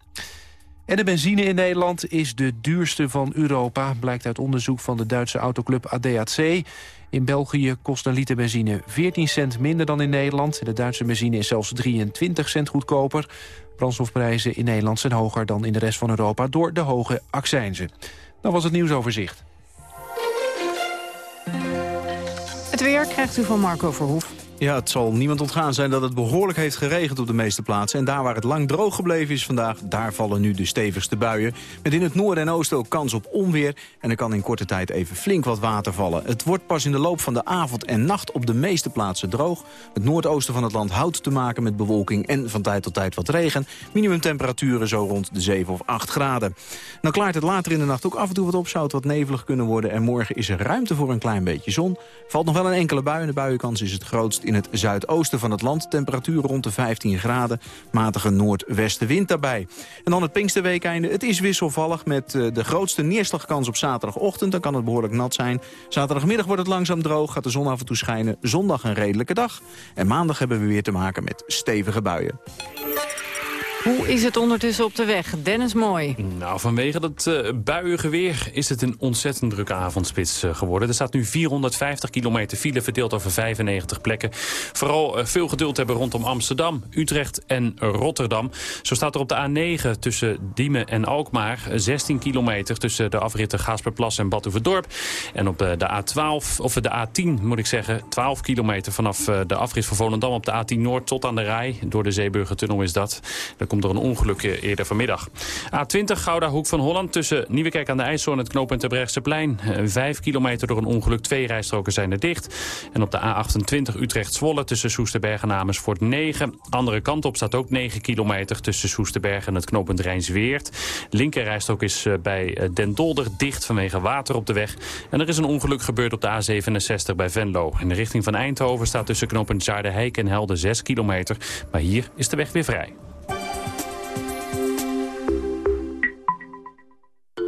En de benzine in Nederland is de duurste van Europa... blijkt uit onderzoek van de Duitse autoclub ADAC. In België kost een liter benzine 14 cent minder dan in Nederland. De Duitse benzine is zelfs 23 cent goedkoper. Brandstofprijzen in Nederland zijn hoger dan in de rest van Europa... door de hoge accijnzen. Dat was het nieuwsoverzicht. Krijgt u van Marco Verhoef. Ja, het zal niemand ontgaan zijn dat het behoorlijk heeft geregend op de meeste plaatsen. En daar waar het lang droog gebleven is vandaag, daar vallen nu de stevigste buien. Met in het noorden en oosten ook kans op onweer. En er kan in korte tijd even flink wat water vallen. Het wordt pas in de loop van de avond en nacht op de meeste plaatsen droog. Het noordoosten van het land houdt te maken met bewolking en van tijd tot tijd wat regen. Minimumtemperaturen zo rond de 7 of 8 graden. Dan klaart het later in de nacht ook af en toe wat op. Zou het wat nevelig kunnen worden. En morgen is er ruimte voor een klein beetje zon. Valt nog wel een enkele de buienkans is het grootst in het zuidoosten van het land. Temperatuur rond de 15 graden. Matige noordwestenwind daarbij. En dan het Pinksterweekeinde. Het is wisselvallig met eh, de grootste neerslagkans op zaterdagochtend. Dan kan het behoorlijk nat zijn. Zaterdagmiddag wordt het langzaam droog. Gaat de zon af en toe schijnen. Zondag een redelijke dag. En maandag hebben we weer te maken met stevige buien. Hoe is het ondertussen op de weg? Dennis Mooi. Nou, vanwege dat uh, weer is het een ontzettend drukke avondspits uh, geworden. Er staat nu 450 kilometer file verdeeld over 95 plekken. Vooral uh, veel geduld hebben rondom Amsterdam, Utrecht en Rotterdam. Zo staat er op de A9 tussen Diemen en Alkmaar 16 kilometer... tussen de afritten Gaasperplas en Badhoevedorp. En op de A12, of de A10 moet ik zeggen, 12 kilometer vanaf de afrit van Volendam... op de A10 Noord tot aan de Rij. Door de Zeeburgertunnel is dat komt er een ongeluk eerder vanmiddag. A20 Gouda Hoek van Holland tussen Nieuwekerk aan de IJssel en het knooppunt plein. Vijf kilometer door een ongeluk, twee rijstroken zijn er dicht. En op de A28 Utrecht-Zwolle tussen Soesterberg en Amersfoort 9. Andere kant op staat ook 9 kilometer tussen Soesterberg en het knooppunt Rijnsweert. Linkerrijstrook is eh, bij eh, Den Dolder dicht vanwege water op de weg. En er is een ongeluk gebeurd op de A67 bij Venlo. In de richting van Eindhoven staat tussen knooppunt Zaardenheik en Helden 6 kilometer. Maar hier is de weg weer vrij.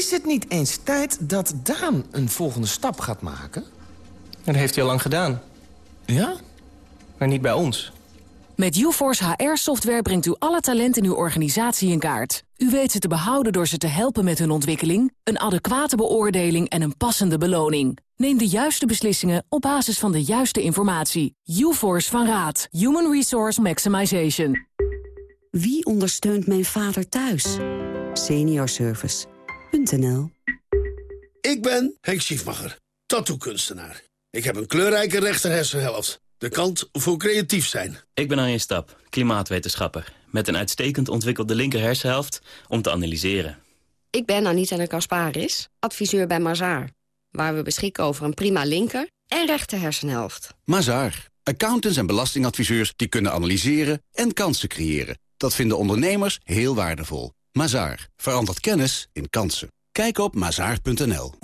Is het niet eens tijd dat Daan een volgende stap gaat maken? Dat heeft hij al lang gedaan. Ja? Maar niet bij ons. Met UForce HR-software brengt u alle talenten in uw organisatie in kaart. U weet ze te behouden door ze te helpen met hun ontwikkeling... een adequate beoordeling en een passende beloning. Neem de juiste beslissingen op basis van de juiste informatie. UForce van Raad. Human Resource Maximization. Wie ondersteunt mijn vader thuis? Ik ben Henk Schiefmacher, tattoo-kunstenaar. Ik heb een kleurrijke rechterhersenhelft. De kant voor creatief zijn. Ik ben Arjen Stap, klimaatwetenschapper. Met een uitstekend ontwikkelde linker hersenhelft om te analyseren. Ik ben Anita de Kasparis, adviseur bij Mazaar. Waar we beschikken over een prima linker en rechter hersenhelft. Mazaar. Accountants en belastingadviseurs die kunnen analyseren en kansen creëren. Dat vinden ondernemers heel waardevol. Mazaar. Verandert kennis in kansen. Kijk op mazaar.nl.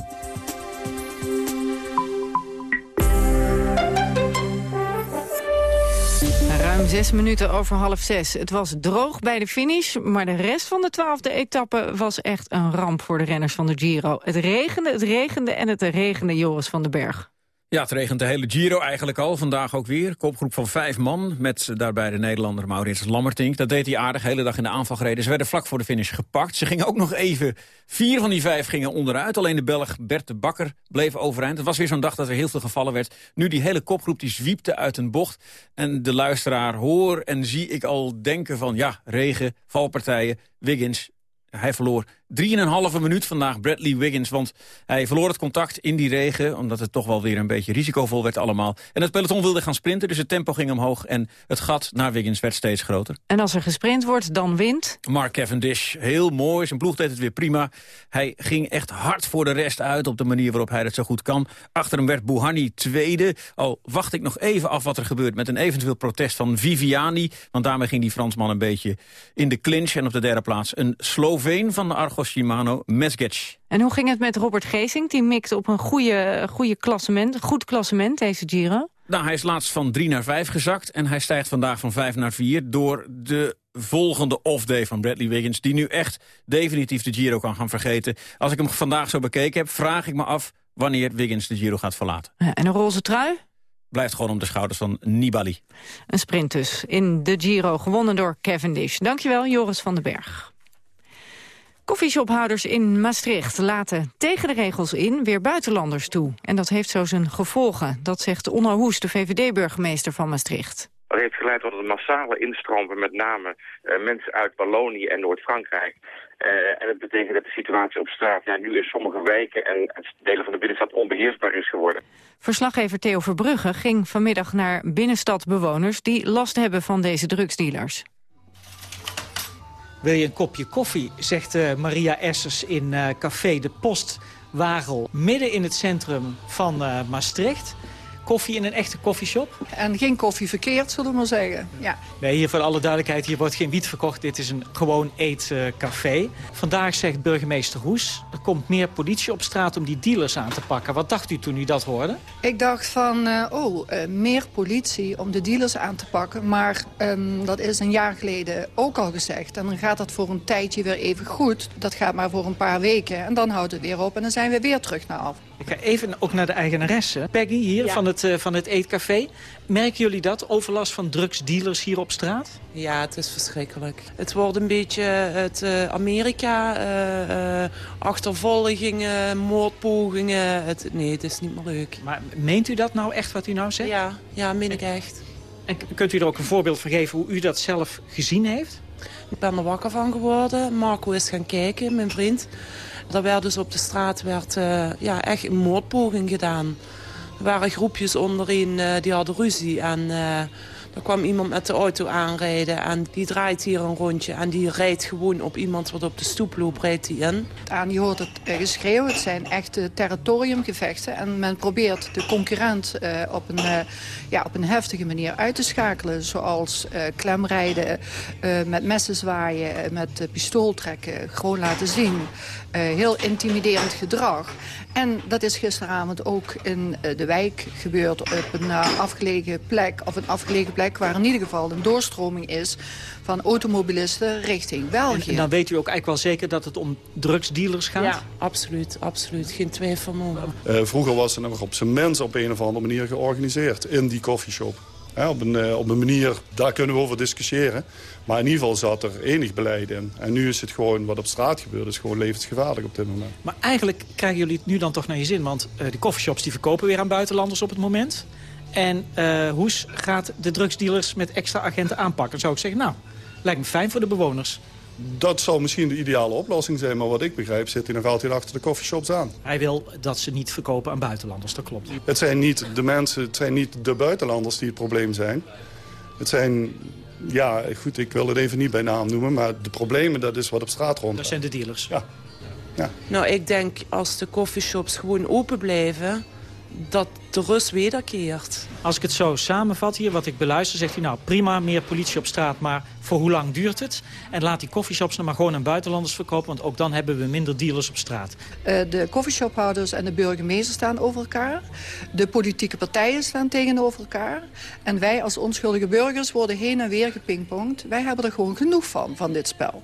Ruim zes minuten over half zes. Het was droog bij de finish, maar de rest van de twaalfde etappe was echt een ramp voor de renners van de Giro. Het regende, het regende en het regende Joris van den Berg. Ja, het regent de hele Giro eigenlijk al. Vandaag ook weer. Kopgroep van vijf man met daarbij de Nederlander Maurits Lammertink. Dat deed hij aardig, de hele dag in de aanval gereden. Ze werden vlak voor de finish gepakt. Ze gingen ook nog even, vier van die vijf gingen onderuit. Alleen de Belg Bert de Bakker bleef overeind. Het was weer zo'n dag dat er heel veel gevallen werd. Nu die hele kopgroep die zwiepte uit een bocht. En de luisteraar hoor en zie ik al denken van... ja, regen, valpartijen, Wiggins, hij verloor 3,5 minuut vandaag Bradley Wiggins. Want hij verloor het contact in die regen. Omdat het toch wel weer een beetje risicovol werd allemaal. En het peloton wilde gaan sprinten. Dus het tempo ging omhoog. En het gat naar Wiggins werd steeds groter. En als er gesprint wordt, dan wint? Mark Cavendish. Heel mooi. Zijn ploeg deed het weer prima. Hij ging echt hard voor de rest uit. Op de manier waarop hij dat zo goed kan. Achter hem werd Bouhanni tweede. Al wacht ik nog even af wat er gebeurt. Met een eventueel protest van Viviani. Want daarmee ging die Fransman een beetje in de clinch. En op de derde plaats een Sloveen van de Argos Shimano, Mesgec. En hoe ging het met Robert Geesing? Die mikte op een goede, goede klassement, goed klassement deze Giro. Nou, hij is laatst van 3 naar 5 gezakt. En hij stijgt vandaag van 5 naar 4 door de volgende off-day van Bradley Wiggins... die nu echt definitief de Giro kan gaan vergeten. Als ik hem vandaag zo bekeken heb, vraag ik me af... wanneer Wiggins de Giro gaat verlaten. Ja, en een roze trui? Blijft gewoon om de schouders van Nibali. Een sprint dus in de Giro, gewonnen door Cavendish. Dankjewel, Joris van den Berg. Koffieshophouders in Maastricht laten tegen de regels in weer buitenlanders toe. En dat heeft zo zijn gevolgen. Dat zegt Onno Hoes, de VVD-burgemeester van Maastricht. Dat heeft geleid tot een massale instroom, met name uh, mensen uit Wallonië en Noord-Frankrijk. Uh, en dat betekent dat de situatie op straat ja, nu in sommige wijken en delen van de binnenstad onbeheersbaar is geworden. Verslaggever Theo Verbrugge ging vanmiddag naar binnenstadbewoners die last hebben van deze drugsdealers. Wil je een kopje koffie, zegt uh, Maria Essers in uh, Café de Post Wagel... midden in het centrum van uh, Maastricht. Koffie in een echte koffieshop? En geen koffie verkeerd, zullen we maar zeggen. Ja. Nee, hier voor alle duidelijkheid, hier wordt geen wiet verkocht. Dit is een gewoon eetcafé. Vandaag zegt burgemeester Hoes, er komt meer politie op straat om die dealers aan te pakken. Wat dacht u toen u dat hoorde? Ik dacht van, uh, oh, uh, meer politie om de dealers aan te pakken. Maar um, dat is een jaar geleden ook al gezegd. En dan gaat dat voor een tijdje weer even goed. Dat gaat maar voor een paar weken. En dan houdt het weer op en dan zijn we weer terug naar af. Ik ga even ook naar de eigenaresse. Peggy hier Ja. van, het, uh, van het eetcafé. Merken jullie dat, overlast van drugsdealers hier op straat? Ja, het is verschrikkelijk. Het wordt een beetje het uh, Amerika, uh, achtervolgingen, moordpogingen. Het, nee, het is niet meer leuk. Maar meent u dat nou echt wat u nou zegt? Ja, ja meen ik echt. En kunt u er ook een voorbeeld van geven hoe u dat zelf gezien heeft? Ik ben er wakker van geworden. Marco is gaan kijken, mijn vriend. Er werd dus op de straat werd, uh, ja, echt een moordpoging gedaan. Er waren groepjes onderin, uh, die hadden ruzie. En uh, er kwam iemand met de auto aanrijden. En die draait hier een rondje. En die rijdt gewoon op iemand wat op de stoep loopt, rijdt die in. Aan, je hoort het geschreeuw. Het zijn echte territoriumgevechten. En men probeert de concurrent uh, op, een, uh, ja, op een heftige manier uit te schakelen. Zoals uh, klemrijden, met messen zwaaien, met pistool trekken. Gewoon laten zien. heel intimiderend gedrag. En dat is gisteravond ook in de wijk gebeurd op een afgelegen plek. Of een afgelegen plek waar in ieder geval een doorstroming is van automobilisten richting België. En, en dan weet u ook eigenlijk wel zeker dat het om drugsdealers gaat? Ja, absoluut. absoluut. Geen twijfel mogelijk. Uh, vroeger was het nog op zijn minst op een of andere manier georganiseerd in die koffieshop. Op, een, uh, op een manier, daar kunnen we over discussiëren. Maar in ieder geval zat er enig beleid in. En nu is het gewoon, wat op straat gebeurt, is gewoon levensgevaarlijk op dit moment. Maar eigenlijk krijgen jullie het nu dan toch naar je zin. Want uh, die koffieshops die verkopen weer aan buitenlanders op het moment. En uh, Hoes gaat de drugsdealers met extra agenten aanpakken. Zou ik zeggen, nou, lijkt me fijn voor de bewoners. Dat zou misschien de ideale oplossing zijn. Maar wat ik begrijp zit hij nog altijd achter de coffeeshops aan. Hij wil dat ze niet verkopen aan buitenlanders, dat klopt. Het zijn niet de mensen, het zijn niet de buitenlanders die het probleem zijn. Het zijn, ja goed, ik wil het even niet bij naam noemen. Maar de problemen, dat is wat op straat rond. Dat zijn de dealers. Ja. ja. Nou, ik denk als de coffeeshops gewoon open blijven dat de rust wederkeert. Als ik het zo samenvat hier, wat ik beluister, zegt hij... nou, prima, meer politie op straat, maar voor hoe lang duurt het? En laat die coffeeshops nou maar gewoon aan buitenlanders verkopen... want ook dan hebben we minder dealers op straat. Uh, de coffeeshophouders en de burgemeester staan over elkaar. De politieke partijen staan tegenover elkaar. En wij als onschuldige burgers worden heen en weer gepingpongd. Wij hebben er gewoon genoeg van, van dit spel.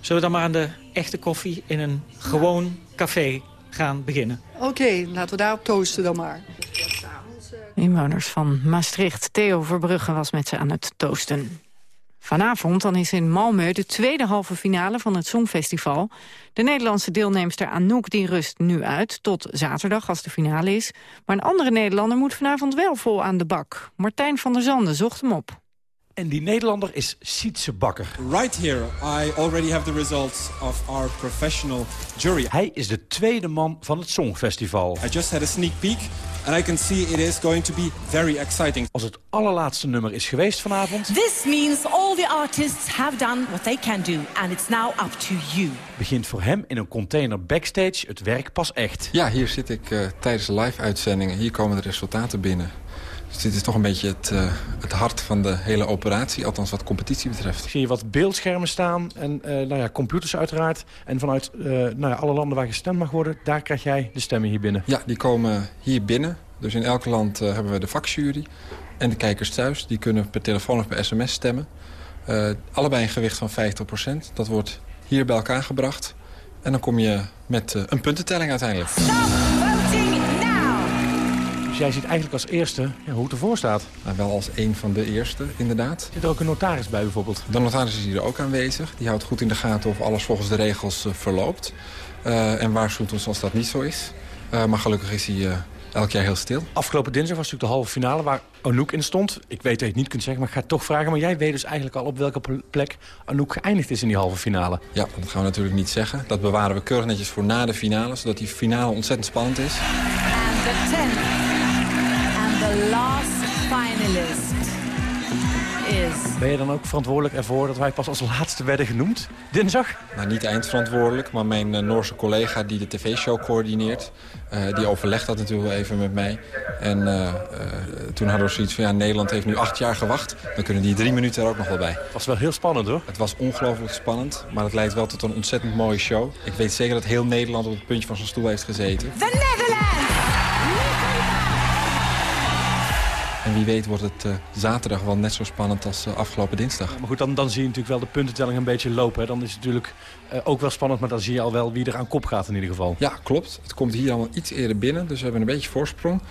Zullen we dan maar aan de echte koffie in een gewoon café gaan beginnen? Oké, okay, laten we daarop toosten dan maar. Inwoners van Maastricht. Theo Verbrugge was met ze aan het toosten. Vanavond dan is in Malmö de tweede halve finale van het Songfestival. De Nederlandse deelnemster Anouk die rust nu uit tot zaterdag als de finale is. Maar een andere Nederlander moet vanavond wel vol aan de bak. Martijn van der Zanden zocht hem op. En die Nederlander is Sietse Bakker. Right here, I already have the results of our professional jury. Hij is de tweede man van het Songfestival. I just had a sneak peek and I can see it is going to be very exciting. Als het allerlaatste nummer is geweest vanavond... This means all the artists have done what they can do and it's now up to you. Begint voor hem in een container backstage het werk pas echt. Ja, hier zit ik uh, tijdens de live-uitzendingen. Hier komen de resultaten binnen. Dus dit is toch een beetje het, uh, het hart van de hele operatie, althans wat competitie betreft. Zie je wat beeldschermen staan en uh, nou ja, computers uiteraard. En vanuit uh, nou ja, alle landen waar gestemd mag worden, daar krijg jij de stemmen hier binnen. Ja, die komen hier binnen. Dus in elk land hebben we de vakjury. En de kijkers thuis, die kunnen per telefoon of per sms stemmen. allebei een gewicht van 50%. Dat wordt hier bij elkaar gebracht. En dan kom je met een puntentelling uiteindelijk. Dus jij ziet eigenlijk als eerste ja, hoe het ervoor staat. Nou, wel als een van de eerste, inderdaad. Zit er ook een notaris bij bijvoorbeeld? De notaris is hier ook aanwezig. Die houdt goed in de gaten of alles volgens de regels uh, verloopt. Uh, en waarschuwt ons als dat niet zo is. Uh, maar gelukkig is hij elk jaar heel stil. Afgelopen dinsdag was natuurlijk de halve finale waar Anouk in stond. Ik weet dat je het niet kunt zeggen, maar ik ga het toch vragen. Maar jij weet dus eigenlijk al op welke plek Anouk geëindigd is in die halve finale. Ja, dat gaan we natuurlijk niet zeggen. Dat bewaren we keurig netjes voor na de finale. Zodat die finale ontzettend spannend is. The Ben je dan ook verantwoordelijk ervoor dat wij pas als laatste werden genoemd? Dinsdag? Nou, niet eindverantwoordelijk, maar mijn uh, Noorse collega die de tv-show coördineert... Uh, die overlegt dat natuurlijk wel even met mij. En uh, toen hadden we zoiets van, ja, Nederland heeft nu acht jaar gewacht. Dan kunnen die drie minuten er ook nog wel bij. Het was wel heel spannend, hoor. Het was ongelooflijk spannend, maar het leidt wel tot een ontzettend mooie show. Ik weet zeker dat heel Nederland op het puntje van zijn stoel heeft gezeten. The Netherlands! En wie weet wordt het uh, zaterdag wel net zo spannend als uh, afgelopen dinsdag. Ja, maar goed, dan, dan zie je natuurlijk wel de puntentelling een beetje lopen. Hè. Dan is het natuurlijk uh, ook wel spannend, maar dan zie je al wel wie er aan kop gaat in ieder geval. Ja, klopt. Het komt hier allemaal iets eerder binnen, dus we hebben een beetje voorsprong.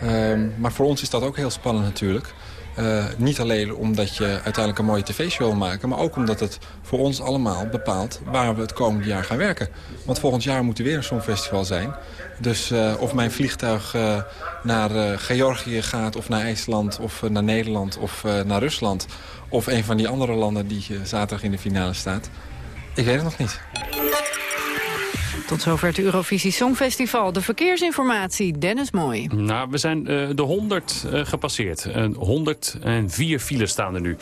Ehm, maar voor ons is dat ook heel spannend natuurlijk. Uh, niet alleen omdat je uiteindelijk een mooie tv-show wil maken... maar ook omdat het voor ons allemaal bepaalt waar we het komende jaar gaan werken. Want volgend jaar moet er weer een songfestival zijn. Dus uh, of mijn vliegtuig uh, naar Georgië gaat of naar IJsland of naar Nederland of naar Rusland... of een van die andere landen die zaterdag in de finale staat... ik weet het nog niet. Tot zover het Eurovisie Songfestival. De verkeersinformatie, Dennis Mooi. Nou, we zijn uh, de 100 uh, gepasseerd. Uh, 104 files staan er nu.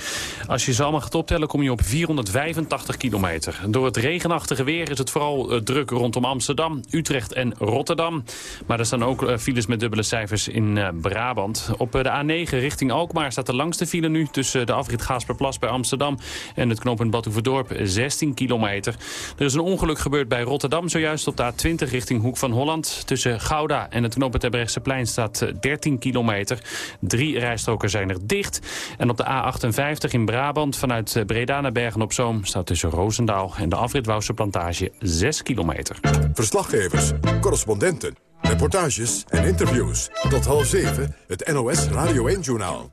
Als je ze allemaal gaat optellen, kom je op 485 kilometer. Door het regenachtige weer is het vooral druk rondom Amsterdam, Utrecht en Rotterdam. Maar er staan ook files met dubbele cijfers in Brabant. Op de A9 richting Alkmaar staat de langste file nu... tussen de afrit Gaasperplas bij Amsterdam en het knooppunt Badhoevedorp, 16 kilometer. Er is een ongeluk gebeurd bij Rotterdam zojuist Juist op de A20 richting Hoek van Holland. Tussen Gouda en het knooppunt plein staat 13 kilometer. Drie rijstroken zijn er dicht. En op de A58 in Brabant vanuit Breda naar Bergen-op-Zoom... staat tussen Roosendaal en de afrit Plantage 6 kilometer. Verslaggevers, correspondenten, reportages en interviews. Tot half zeven het NOS Radio 1-journaal.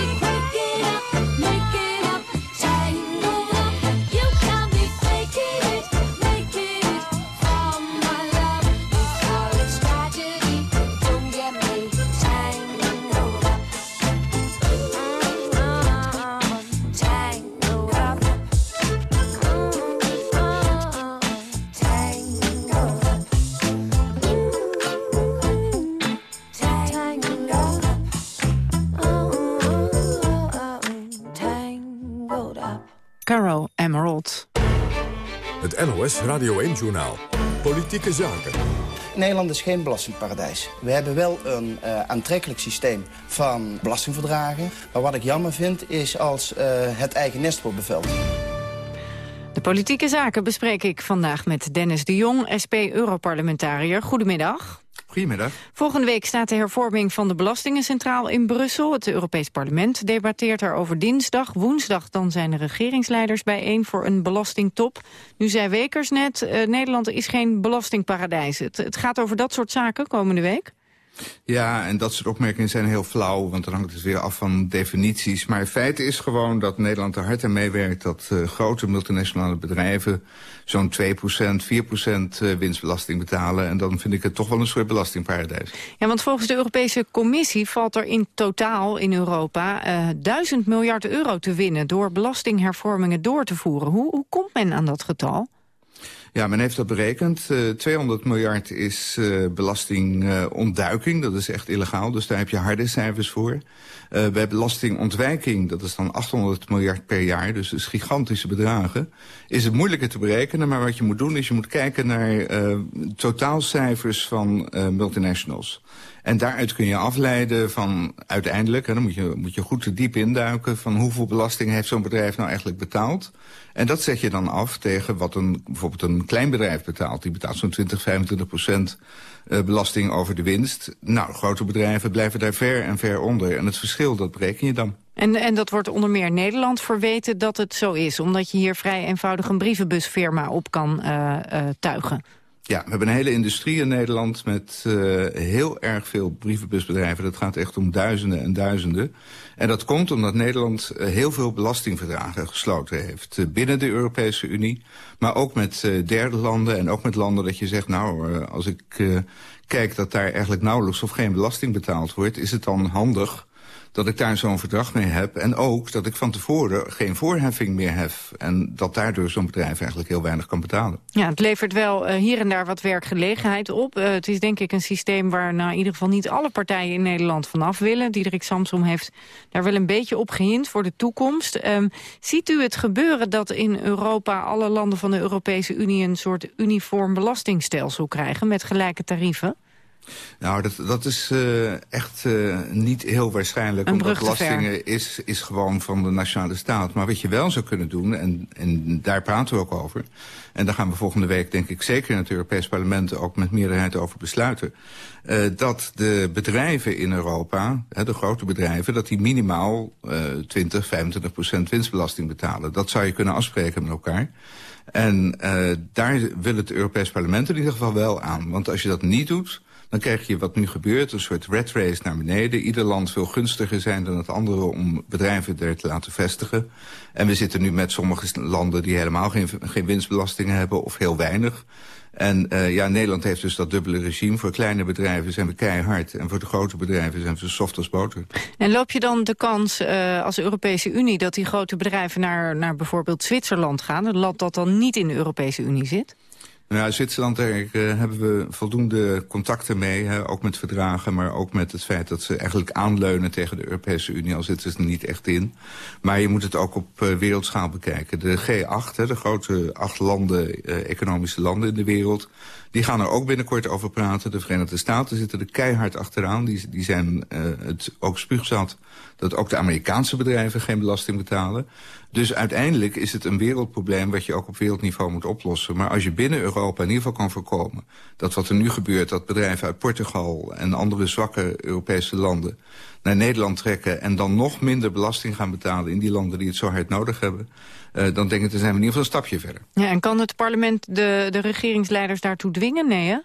Radio 1-journaal. Politieke zaken. Nederland is geen belastingparadijs. We hebben wel een uh, aantrekkelijk systeem van belastingverdragen. Maar wat ik jammer vind is als uh, het eigen nest wordt beveld. De politieke zaken bespreek ik vandaag met Dennis de Jong, SP-Europarlementariër. Goedemiddag. Goedemiddag. Volgende week staat de hervorming van de belastingen centraal in Brussel. Het Europees Parlement debatteert daarover dinsdag. Woensdag dan zijn de regeringsleiders bijeen voor een belastingtop. Nu zei Wekers net, uh, Nederland is geen belastingparadijs. Het, het gaat over dat soort zaken komende week. Ja, en dat soort opmerkingen zijn heel flauw, want dan hangt het weer af van definities. Maar het feit is gewoon dat Nederland er hard aan meewerkt... dat uh, grote multinationale bedrijven zo'n 2%, 4% uh, winstbelasting betalen. En dan vind ik het toch wel een soort belastingparadijs. Ja, want volgens de Europese Commissie valt er in totaal in Europa... Uh, 1000 miljard euro te winnen door belastinghervormingen door te voeren. Hoe, hoe komt men aan dat getal? Ja, men heeft dat berekend. Uh, 200 miljard is uh, belastingontduiking. dat is echt illegaal, dus daar heb je harde cijfers voor. Uh, bij belastingontwijking, dat is dan 800 miljard per jaar... dus dus gigantische bedragen, is het moeilijker te berekenen. Maar wat je moet doen, is je moet kijken naar totaalcijfers van multinationals. En daaruit kun je afleiden van uiteindelijk... en dan moet je, moet je goed te diep induiken... van hoeveel belasting heeft zo'n bedrijf nou eigenlijk betaald... En dat zet je dan af tegen wat een, bijvoorbeeld een klein bedrijf betaalt. Die betaalt zo'n 20, 25 procent belasting over de winst. Nou, grote bedrijven blijven daar ver en ver onder. En het verschil, dat bereken je dan. En, en dat wordt onder meer Nederland verweten dat het zo is. Omdat je hier vrij eenvoudig een brievenbusfirma op kan uh, uh, tuigen. Ja, we hebben een hele industrie in Nederland met uh, heel erg veel brievenbusbedrijven. Dat gaat echt om duizenden en duizenden. En dat komt omdat Nederland uh, heel veel belastingverdragen gesloten heeft. Uh, binnen de Europese Unie, maar ook met derde landen en ook met landen dat je zegt... nou, als ik kijk dat daar eigenlijk nauwelijks of geen belasting betaald wordt... is het dan handig dat ik daar zo'n verdrag mee heb. En ook dat ik van tevoren geen voorheffing meer heb. En dat daardoor zo'n bedrijf eigenlijk heel weinig kan betalen. Ja, het levert wel uh, hier en daar wat werkgelegenheid op. Uh, het is denk ik een systeem waar nou, in ieder geval niet alle partijen in Nederland vanaf willen. Diederik Samsom heeft daar wel een beetje op gehind voor de toekomst. Um, ziet u het gebeuren dat in Europa alle landen van de Europese Unie... een soort uniform belastingstelsel krijgen met gelijke tarieven? Nou, dat, dat is uh, echt uh, niet heel waarschijnlijk. Een omdat belastingen is, is gewoon van de nationale staat. Maar wat je wel zou kunnen doen, en, en daar praten we ook over... en daar gaan we volgende week denk ik zeker in het Europees Parlement... ook met meerderheid over besluiten... Uh, dat de bedrijven in Europa, hè, de grote bedrijven... dat die minimaal 20, 25 procent winstbelasting betalen. Dat zou je kunnen afspreken met elkaar... En daar wil het Europees Parlement in ieder geval wel aan. Want als je dat niet doet dan krijg je wat nu gebeurt, een soort red race naar beneden. Ieder land wil gunstiger zijn dan het andere om bedrijven er te laten vestigen. En we zitten nu met sommige landen die helemaal geen, geen winstbelastingen hebben of heel weinig. En uh, ja, Nederland heeft dus dat dubbele regime. Voor kleine bedrijven zijn we keihard. En voor de grote bedrijven zijn we soft als boter. En loop je dan de kans uh, als Europese Unie... dat die grote bedrijven naar, naar bijvoorbeeld Zwitserland gaan? Een land dat dan niet in de Europese Unie zit? Nou, Zwitserland, daar uh, hebben we voldoende contacten mee. Hè, ook met verdragen, maar ook met het feit dat ze eigenlijk aanleunen tegen de Europese Unie. Al zitten ze er niet echt in. Maar je moet het ook op uh, wereldschaal bekijken. De G8, hè, de grote acht landen, economische landen in de wereld... die gaan er ook binnenkort over praten. De Verenigde Staten zitten er keihard achteraan. Die, die zijn het ook spuugzat dat ook de Amerikaanse bedrijven geen belasting betalen. Dus uiteindelijk is het een wereldprobleem wat je ook op wereldniveau moet oplossen. Maar als je binnen Europa in ieder geval kan voorkomen... dat wat er nu gebeurt, dat bedrijven uit Portugal en andere zwakke Europese landen... naar Nederland trekken en dan nog minder belasting gaan betalen... in die landen die het zo hard nodig hebben... Uh, dan denk ik, dan zijn we in ieder geval een stapje verder. Ja, en kan het parlement de, de regeringsleiders daartoe dwingen? Nee, hè?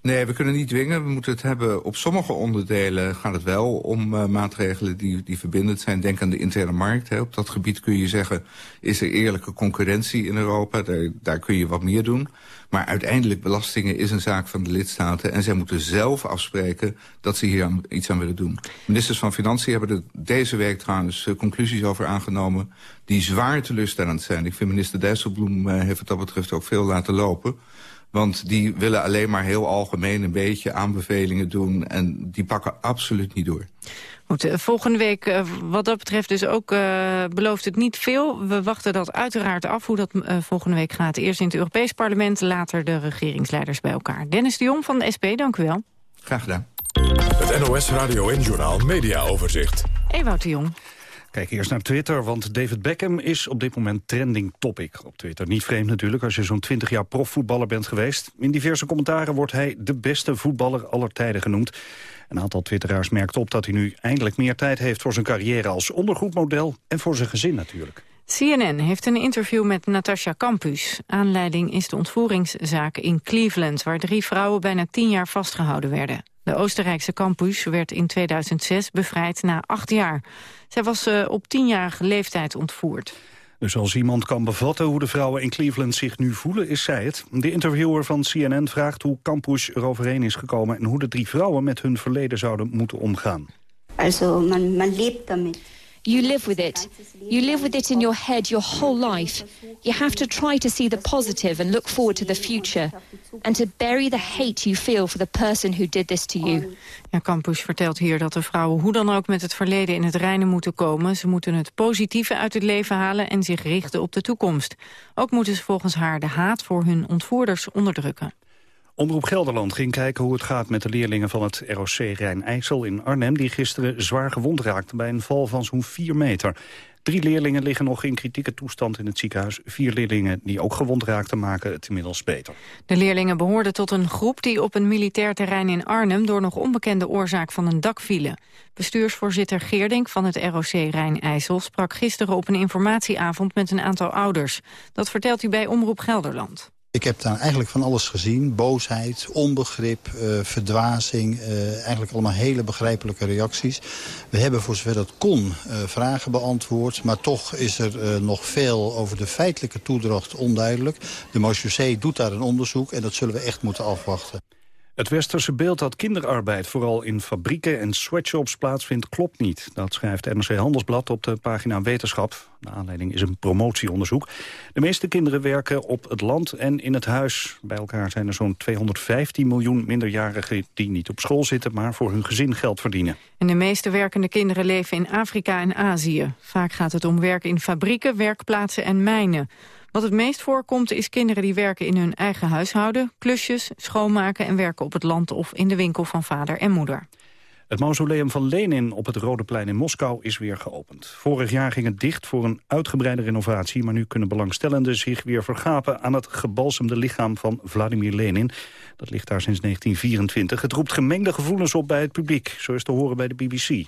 Nee, we kunnen niet dwingen. We moeten het hebben. Op sommige onderdelen gaat het wel om uh, maatregelen die, die verbindend zijn. Denk aan de interne markt. Hè. Op dat gebied kun je zeggen, is er eerlijke concurrentie in Europa. Daar, daar kun je wat meer doen. Maar uiteindelijk belastingen is een zaak van de lidstaten. En zij moeten zelf afspreken dat ze hier iets aan willen doen. Ministers van Financiën hebben er deze week trouwens uh, conclusies over aangenomen... die zwaar teleurstellend zijn. Ik vind minister Dijsselbloem uh, heeft wat dat betreft ook veel laten lopen... Want die willen alleen maar heel algemeen een beetje aanbevelingen doen... en die pakken absoluut niet door. Goed, eh, volgende week uh, wat dat betreft dus ook uh, belooft het niet veel. We wachten dat uiteraard af hoe dat uh, volgende week gaat. Eerst in het Europees Parlement, later de regeringsleiders bij elkaar. Dennis de Jong van de SP, dank u wel. Graag gedaan. Het NOS Radio en Journaal Media Overzicht. Ewout de Jong. Kijk eerst naar Twitter, want David Beckham is op dit moment trending topic op Twitter. Niet vreemd natuurlijk als je zo'n 20 jaar profvoetballer bent geweest. In diverse commentaren wordt hij de beste voetballer aller tijden genoemd. Een aantal twitteraars merkt op dat hij nu eindelijk meer tijd heeft voor zijn carrière als ondergoedmodel en voor zijn gezin natuurlijk. CNN heeft een interview met Natasha Campus. Aanleiding is de ontvoeringszaak in Cleveland... waar drie vrouwen bijna tien jaar vastgehouden werden. De Oostenrijkse campus werd in 2006 bevrijd na acht jaar. Zij was uh, op tienjarige leeftijd ontvoerd. Dus als iemand kan bevatten hoe de vrouwen in Cleveland zich nu voelen, is zij het. De interviewer van CNN vraagt hoe Campus eroverheen is gekomen... en hoe de drie vrouwen met hun verleden zouden moeten omgaan. Also, man, man lebt damit. You live with it. You live with it in your head your whole life. You have to try to see the positive and look forward to the future. And to bury the hate you feel for the person who did this to you. Ja, Campus vertelt hier dat de vrouwen hoe dan ook met het verleden in het reine moeten komen. Ze moeten het positieve uit het leven halen en zich richten op de toekomst. Ook moeten ze volgens haar de haat voor hun ontvoerders onderdrukken. Omroep Gelderland ging kijken hoe het gaat met de leerlingen van het ROC Rijn-IJssel in Arnhem... die gisteren zwaar gewond raakten bij een val van zo'n 4 meter. Drie leerlingen liggen nog in kritieke toestand in het ziekenhuis. Vier leerlingen die ook gewond raakten maken het inmiddels beter. De leerlingen behoorden tot een groep die op een militair terrein in Arnhem... door nog onbekende oorzaak van een dak vielen. Bestuursvoorzitter Geerdink van het ROC Rijn-IJssel... sprak gisteren op een informatieavond met een aantal ouders. Dat vertelt hij bij Omroep Gelderland. Ik heb daar eigenlijk van alles gezien. Boosheid, onbegrip, uh, verdwazing. Uh, eigenlijk allemaal hele begrijpelijke reacties. We hebben voor zover dat kon uh, vragen beantwoord. Maar toch is er nog veel over de feitelijke toedracht onduidelijk. De Marchusee doet daar een onderzoek en dat zullen we echt moeten afwachten. Het westerse beeld dat kinderarbeid vooral in fabrieken en sweatshops plaatsvindt klopt niet. Dat schrijft NRC Handelsblad op de pagina Wetenschap. De aanleiding is een promotieonderzoek. De meeste kinderen werken op het land en in het huis. Bij elkaar zijn er zo'n 215 miljoen minderjarigen die niet op school zitten... maar voor hun gezin geld verdienen. En de meeste werkende kinderen leven in Afrika en Azië. Vaak gaat het om werk in fabrieken, werkplaatsen en mijnen. Wat het meest voorkomt is kinderen die werken in hun eigen huishouden... klusjes, schoonmaken en werken op het land of in de winkel van vader en moeder. Het mausoleum van Lenin op het Rode Plein in Moskou is weer geopend. Vorig jaar ging het dicht voor een uitgebreide renovatie... maar nu kunnen belangstellenden zich weer vergapen aan het gebalsemde lichaam van Vladimir Lenin. Dat ligt daar sinds 1924. Het roept gemengde gevoelens op bij het publiek, zo is te horen bij de BBC.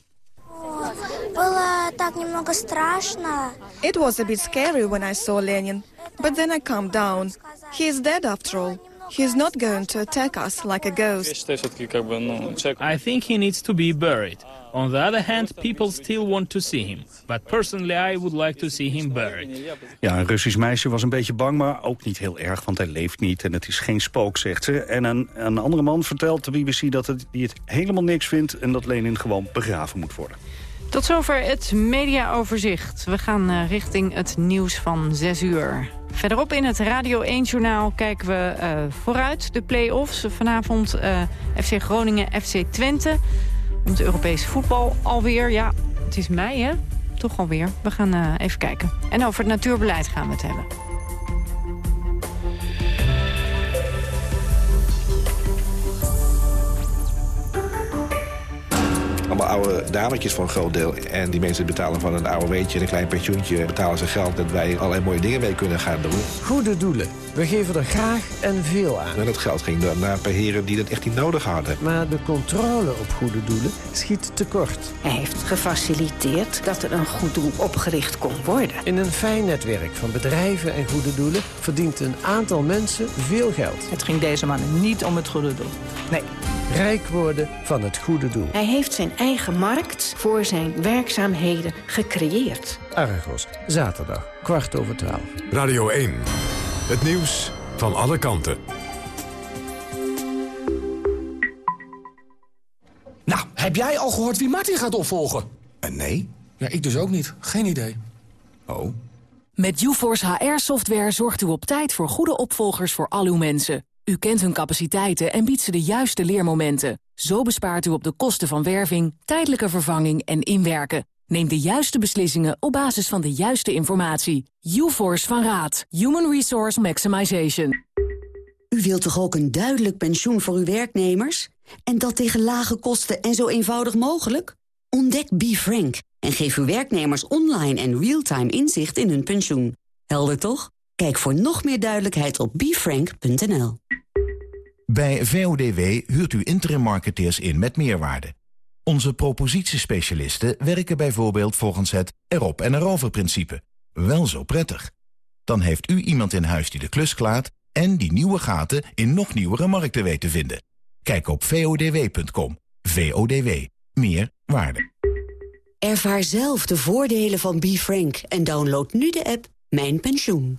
It was a bit scary when I saw Lenin, but then I calmed down. He is dead after all. He is not going to attack us like a ghost. I think he needs to be buried. On the other hand, people still want to see him. But personally, I would like to see him buried. Ja, een Russisch meisje was een beetje bang, maar ook niet heel erg, want hij leeft niet en het is geen spook, zegt ze. En een, een andere man vertelt de BBC dat het, die het helemaal niks vindt en dat Lenin gewoon begraven moet worden. Tot zover het mediaoverzicht. We gaan uh, richting het nieuws van 6 uur. Verderop in het Radio 1-journaal kijken we uh, vooruit de play-offs. Vanavond uh, FC Groningen, FC Twente. Om het Europees voetbal alweer. Ja, het is mei, hè? Toch alweer. We gaan even kijken. En over het natuurbeleid gaan we het hebben. Allemaal oude dametjes voor een groot deel. En die mensen betalen van een oude weetje en een klein pensioentje... betalen ze geld dat wij allerlei mooie dingen mee kunnen gaan doen. Goede doelen. We geven er graag en veel aan. En dat geld ging dan naar heren die dat echt niet nodig hadden. Maar de controle op goede doelen schiet tekort. Hij heeft gefaciliteerd dat er een goed doel opgericht kon worden. In een fijn netwerk van bedrijven en goede doelen... verdient een aantal mensen veel geld. Het ging deze man niet om het goede doel. Nee, rijk worden van het goede doel. Hij heeft zijn eigen markt voor zijn werkzaamheden gecreëerd. Argos, zaterdag, kwart over twaalf. Radio 1, het nieuws van alle kanten. Nou, heb jij al gehoord wie Martin gaat opvolgen? Uh, nee. Ja, ik dus ook niet. Geen idee. Oh. Met UForce HR-software zorgt u op tijd voor goede opvolgers voor al uw mensen. U kent hun capaciteiten en biedt ze de juiste leermomenten. Zo bespaart u op de kosten van werving, tijdelijke vervanging en inwerken. Neem de juiste beslissingen op basis van de juiste informatie. UForce van Raad. Human Resource Maximization. U wilt toch ook een duidelijk pensioen voor uw werknemers? En dat tegen lage kosten en zo eenvoudig mogelijk? Ontdek BeFrank en geef uw werknemers online en real-time inzicht in hun pensioen. Helder toch? Kijk voor nog meer duidelijkheid op befrank.nl. Bij VODW huurt u interim marketeers in met meerwaarde. Onze propositiespecialisten werken bijvoorbeeld volgens het erop en erover principe. Wel zo prettig. Dan heeft u iemand in huis die de klus klaart... en die nieuwe gaten in nog nieuwere markten weet te vinden. Kijk op vodw.com. VODW. Meer waarde. Ervaar zelf de voordelen van BeFrank en download nu de app Mijn Pensioen.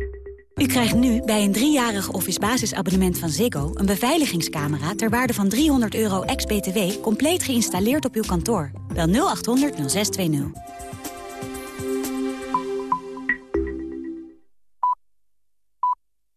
U krijgt nu bij een driejarig Office basisabonnement van Ziggo... een beveiligingscamera ter waarde van 300 euro ex-BTW... compleet geïnstalleerd op uw kantoor. Bel 0800 0620.